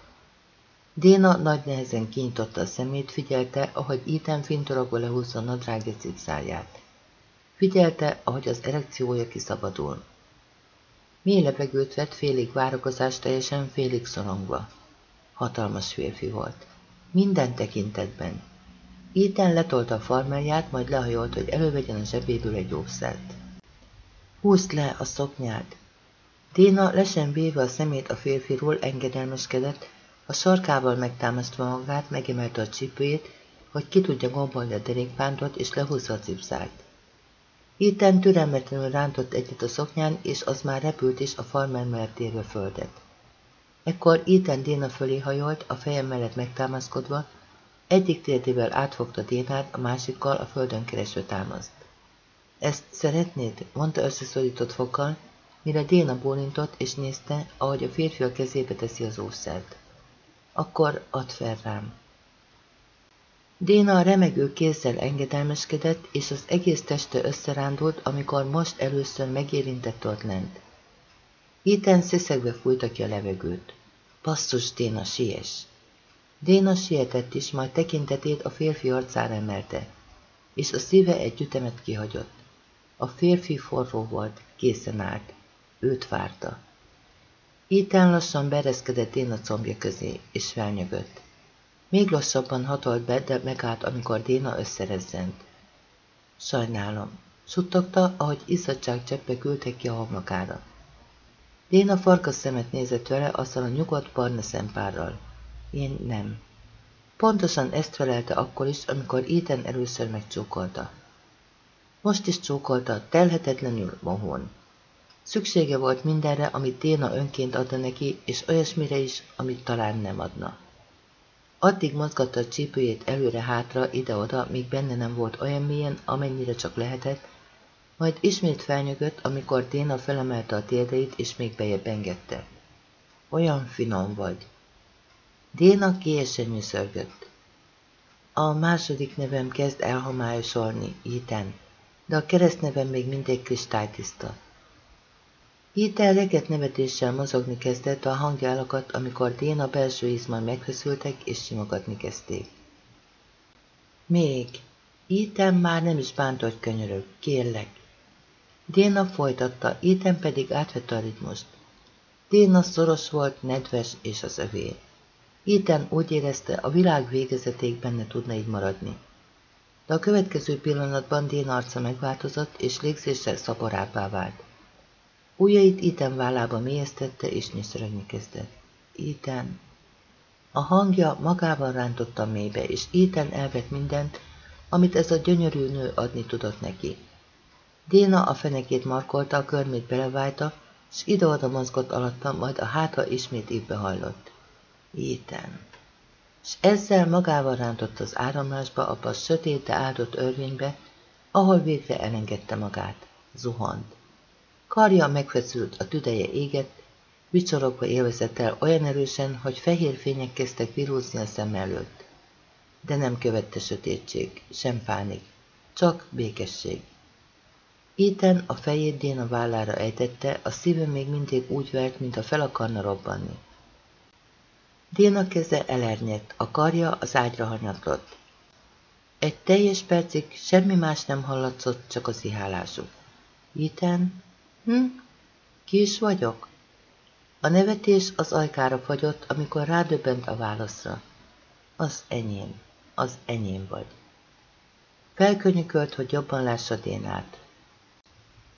[SPEAKER 1] Déna nagy nehezen kinyitotta a szemét, figyelte, ahogy Ethan fintorogva lehúzza a nadrágja cipzáját. Figyelte, ahogy az erekciója kiszabadul. Mély levegőt vett, félig várakozás, teljesen félig szorongva. Hatalmas férfi volt. Minden tekintetben. Ethan letolta a farmerját, majd lehajolt, hogy elővegyen a zsebéből egy óvszert. Húzd le a szoknyát! Déna lesen véve a szemét a férfiról engedelmeskedett, a sarkával megtámasztva magát, megemelte a csípőjét, hogy ki tudja gombolni a derékpántot, és lehúzza a cipzárt. Itten türelmetlenül rántott egyet a szoknyán, és az már repült is a farmer mellett érve földet. Ekkor Itten Déna fölé hajolt, a fejem mellett megtámaszkodva, egyik térdével átfogta Dénát, a másikkal a földön kereső támaszt. Ezt szeretnéd? mondta összeszorított fokkal, mire Déna bólintott, és nézte, ahogy a férfi a kezébe teszi az ószert. Akkor add fel rám. Déna remegő kézzel engedelmeskedett, és az egész teste összerándult, amikor most először megérintett ott lent. Iten sziszegve fújta ki a levegőt. Passzus, Déna, siess! Déna sietett is, majd tekintetét a férfi arcára emelte, és a szíve egy ütemet kihagyott. A férfi forró volt, készen állt. Őt várta. Iten lassan bereszkedett Déna combja közé, és felnyögött. Még lassabban hatolt be, de megállt, amikor Déna összerezzent. Sajnálom, suttogta, ahogy izzadság cseppe küldtek ki a homlokára. Déna farkas szemet nézett vele azzal a nyugodt barna szempárral. Én nem. Pontosan ezt felelte akkor is, amikor Iten először megcsókolta. Most is csókolta, telhetetlenül mohón. Szüksége volt mindenre, amit Déna önként adna neki, és olyasmire is, amit talán nem adna. Addig mozgatta a csípőjét előre-hátra, ide-oda, míg benne nem volt olyan mélyen, amennyire csak lehetett, majd ismét felnyögött, amikor Déna felemelte a térdeit, és még bejebb engedte. Olyan finom vagy. Déna kiesen nyűszörgött. A második nevem kezd elhomályosolni, Iten, de a keresztnevem még mindig kristálytiszta. Ethan reggett nevetéssel mozogni kezdett, a hangja elakadt, amikor Déna belső izmai megfeszültek és simogatni kezdték. Még. Ethan már nem is bánt, hogy könyörög. Kérlek. Déna folytatta, Ethan pedig átvette a ritmust. Déna szoros volt, nedves és az övé. Ethan úgy érezte, a világ végezeték benne tudna így maradni. De a következő pillanatban Déna arca megváltozott, és légzéssel szaporábbá vált. Ujjait Iten vállába mélyeztette, és nyöszörögni kezdett. Iten. A hangja magával rántotta mélybe, és Iten elvett mindent, amit ez a gyönyörű nő adni tudott neki. Déna a fenekét markolta, a körmét belevájta, s ide-oda mozgott alatta, majd a háta ismét évbe hajlott. Iten. S ezzel magával rántott az áramlásba, abba a sötét, de áldott örvénybe, ahol végre elengedte magát. Zuhant. Karja megfeszült, a tüdeje égett, vicsorogva élvezett el olyan erősen, hogy fehér fények kezdtek virózni a szem előtt. De nem követte sötétség, sem pánik, csak békesség. Ethan a fejét Déna vállára ejtette, a szíve még mindig úgy vert, mintha fel akarna robbanni. Déna keze elernyett, a karja az ágyra hanyatlott. Egy teljes percig semmi más nem hallatszott, csak az ihálásuk. Ethan? Hm? Ki is vagyok? A nevetés az ajkára fagyott, amikor rádöbbent a válaszra. Az enyém, az enyém vagy. Felkönyökölt, hogy jobban lássa Dénát.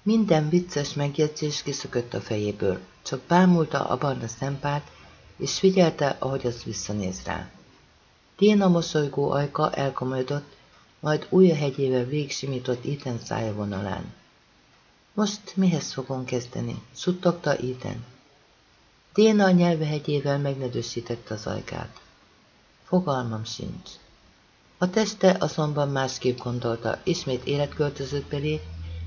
[SPEAKER 1] Minden vicces megjegyzés kiszökött a fejéből, csak bámulta a barna szempát, és figyelte, ahogy az visszanéz rá. Déna mosolygó ajka elkomolyodott, majd újja hegyével végsimított Ethan szája vonalán. Most mihez fogom kezdeni? suttogta Ethan. Déna a nyelvehegyével megnedősítette az ajkát. Fogalmam sincs. A teste azonban másképp gondolta, ismét életköltözött belé,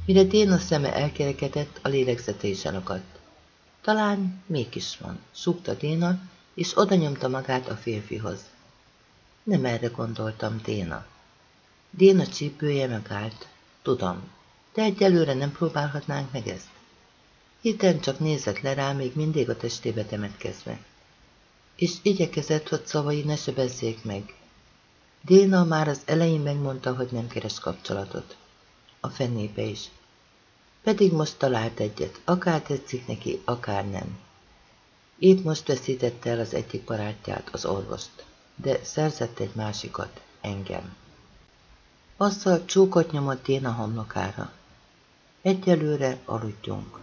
[SPEAKER 1] mire Déna szeme elkerekedett, a lélegzete is elakadt. Talán mégis van, súgta Déna, és oda nyomta magát a férfihoz. Nem erre gondoltam, Déna. Déna csípője megállt. Tudom, de egyelőre nem próbálhatnánk meg ezt. Hiten csak nézett le rá, még mindig a testébe temetkezve. És igyekezett, hogy szavai ne sebezzék meg. Déna már az elején megmondta, hogy nem keres kapcsolatot. A fennébe is. Pedig most talált egyet, akár tetszik neki, akár nem. Épp most veszítette el az egyik barátját, az orvost, de szerzett egy másikat, engem. Azzal csókot nyomott Déna homlokára. Egyelőre aludjunk.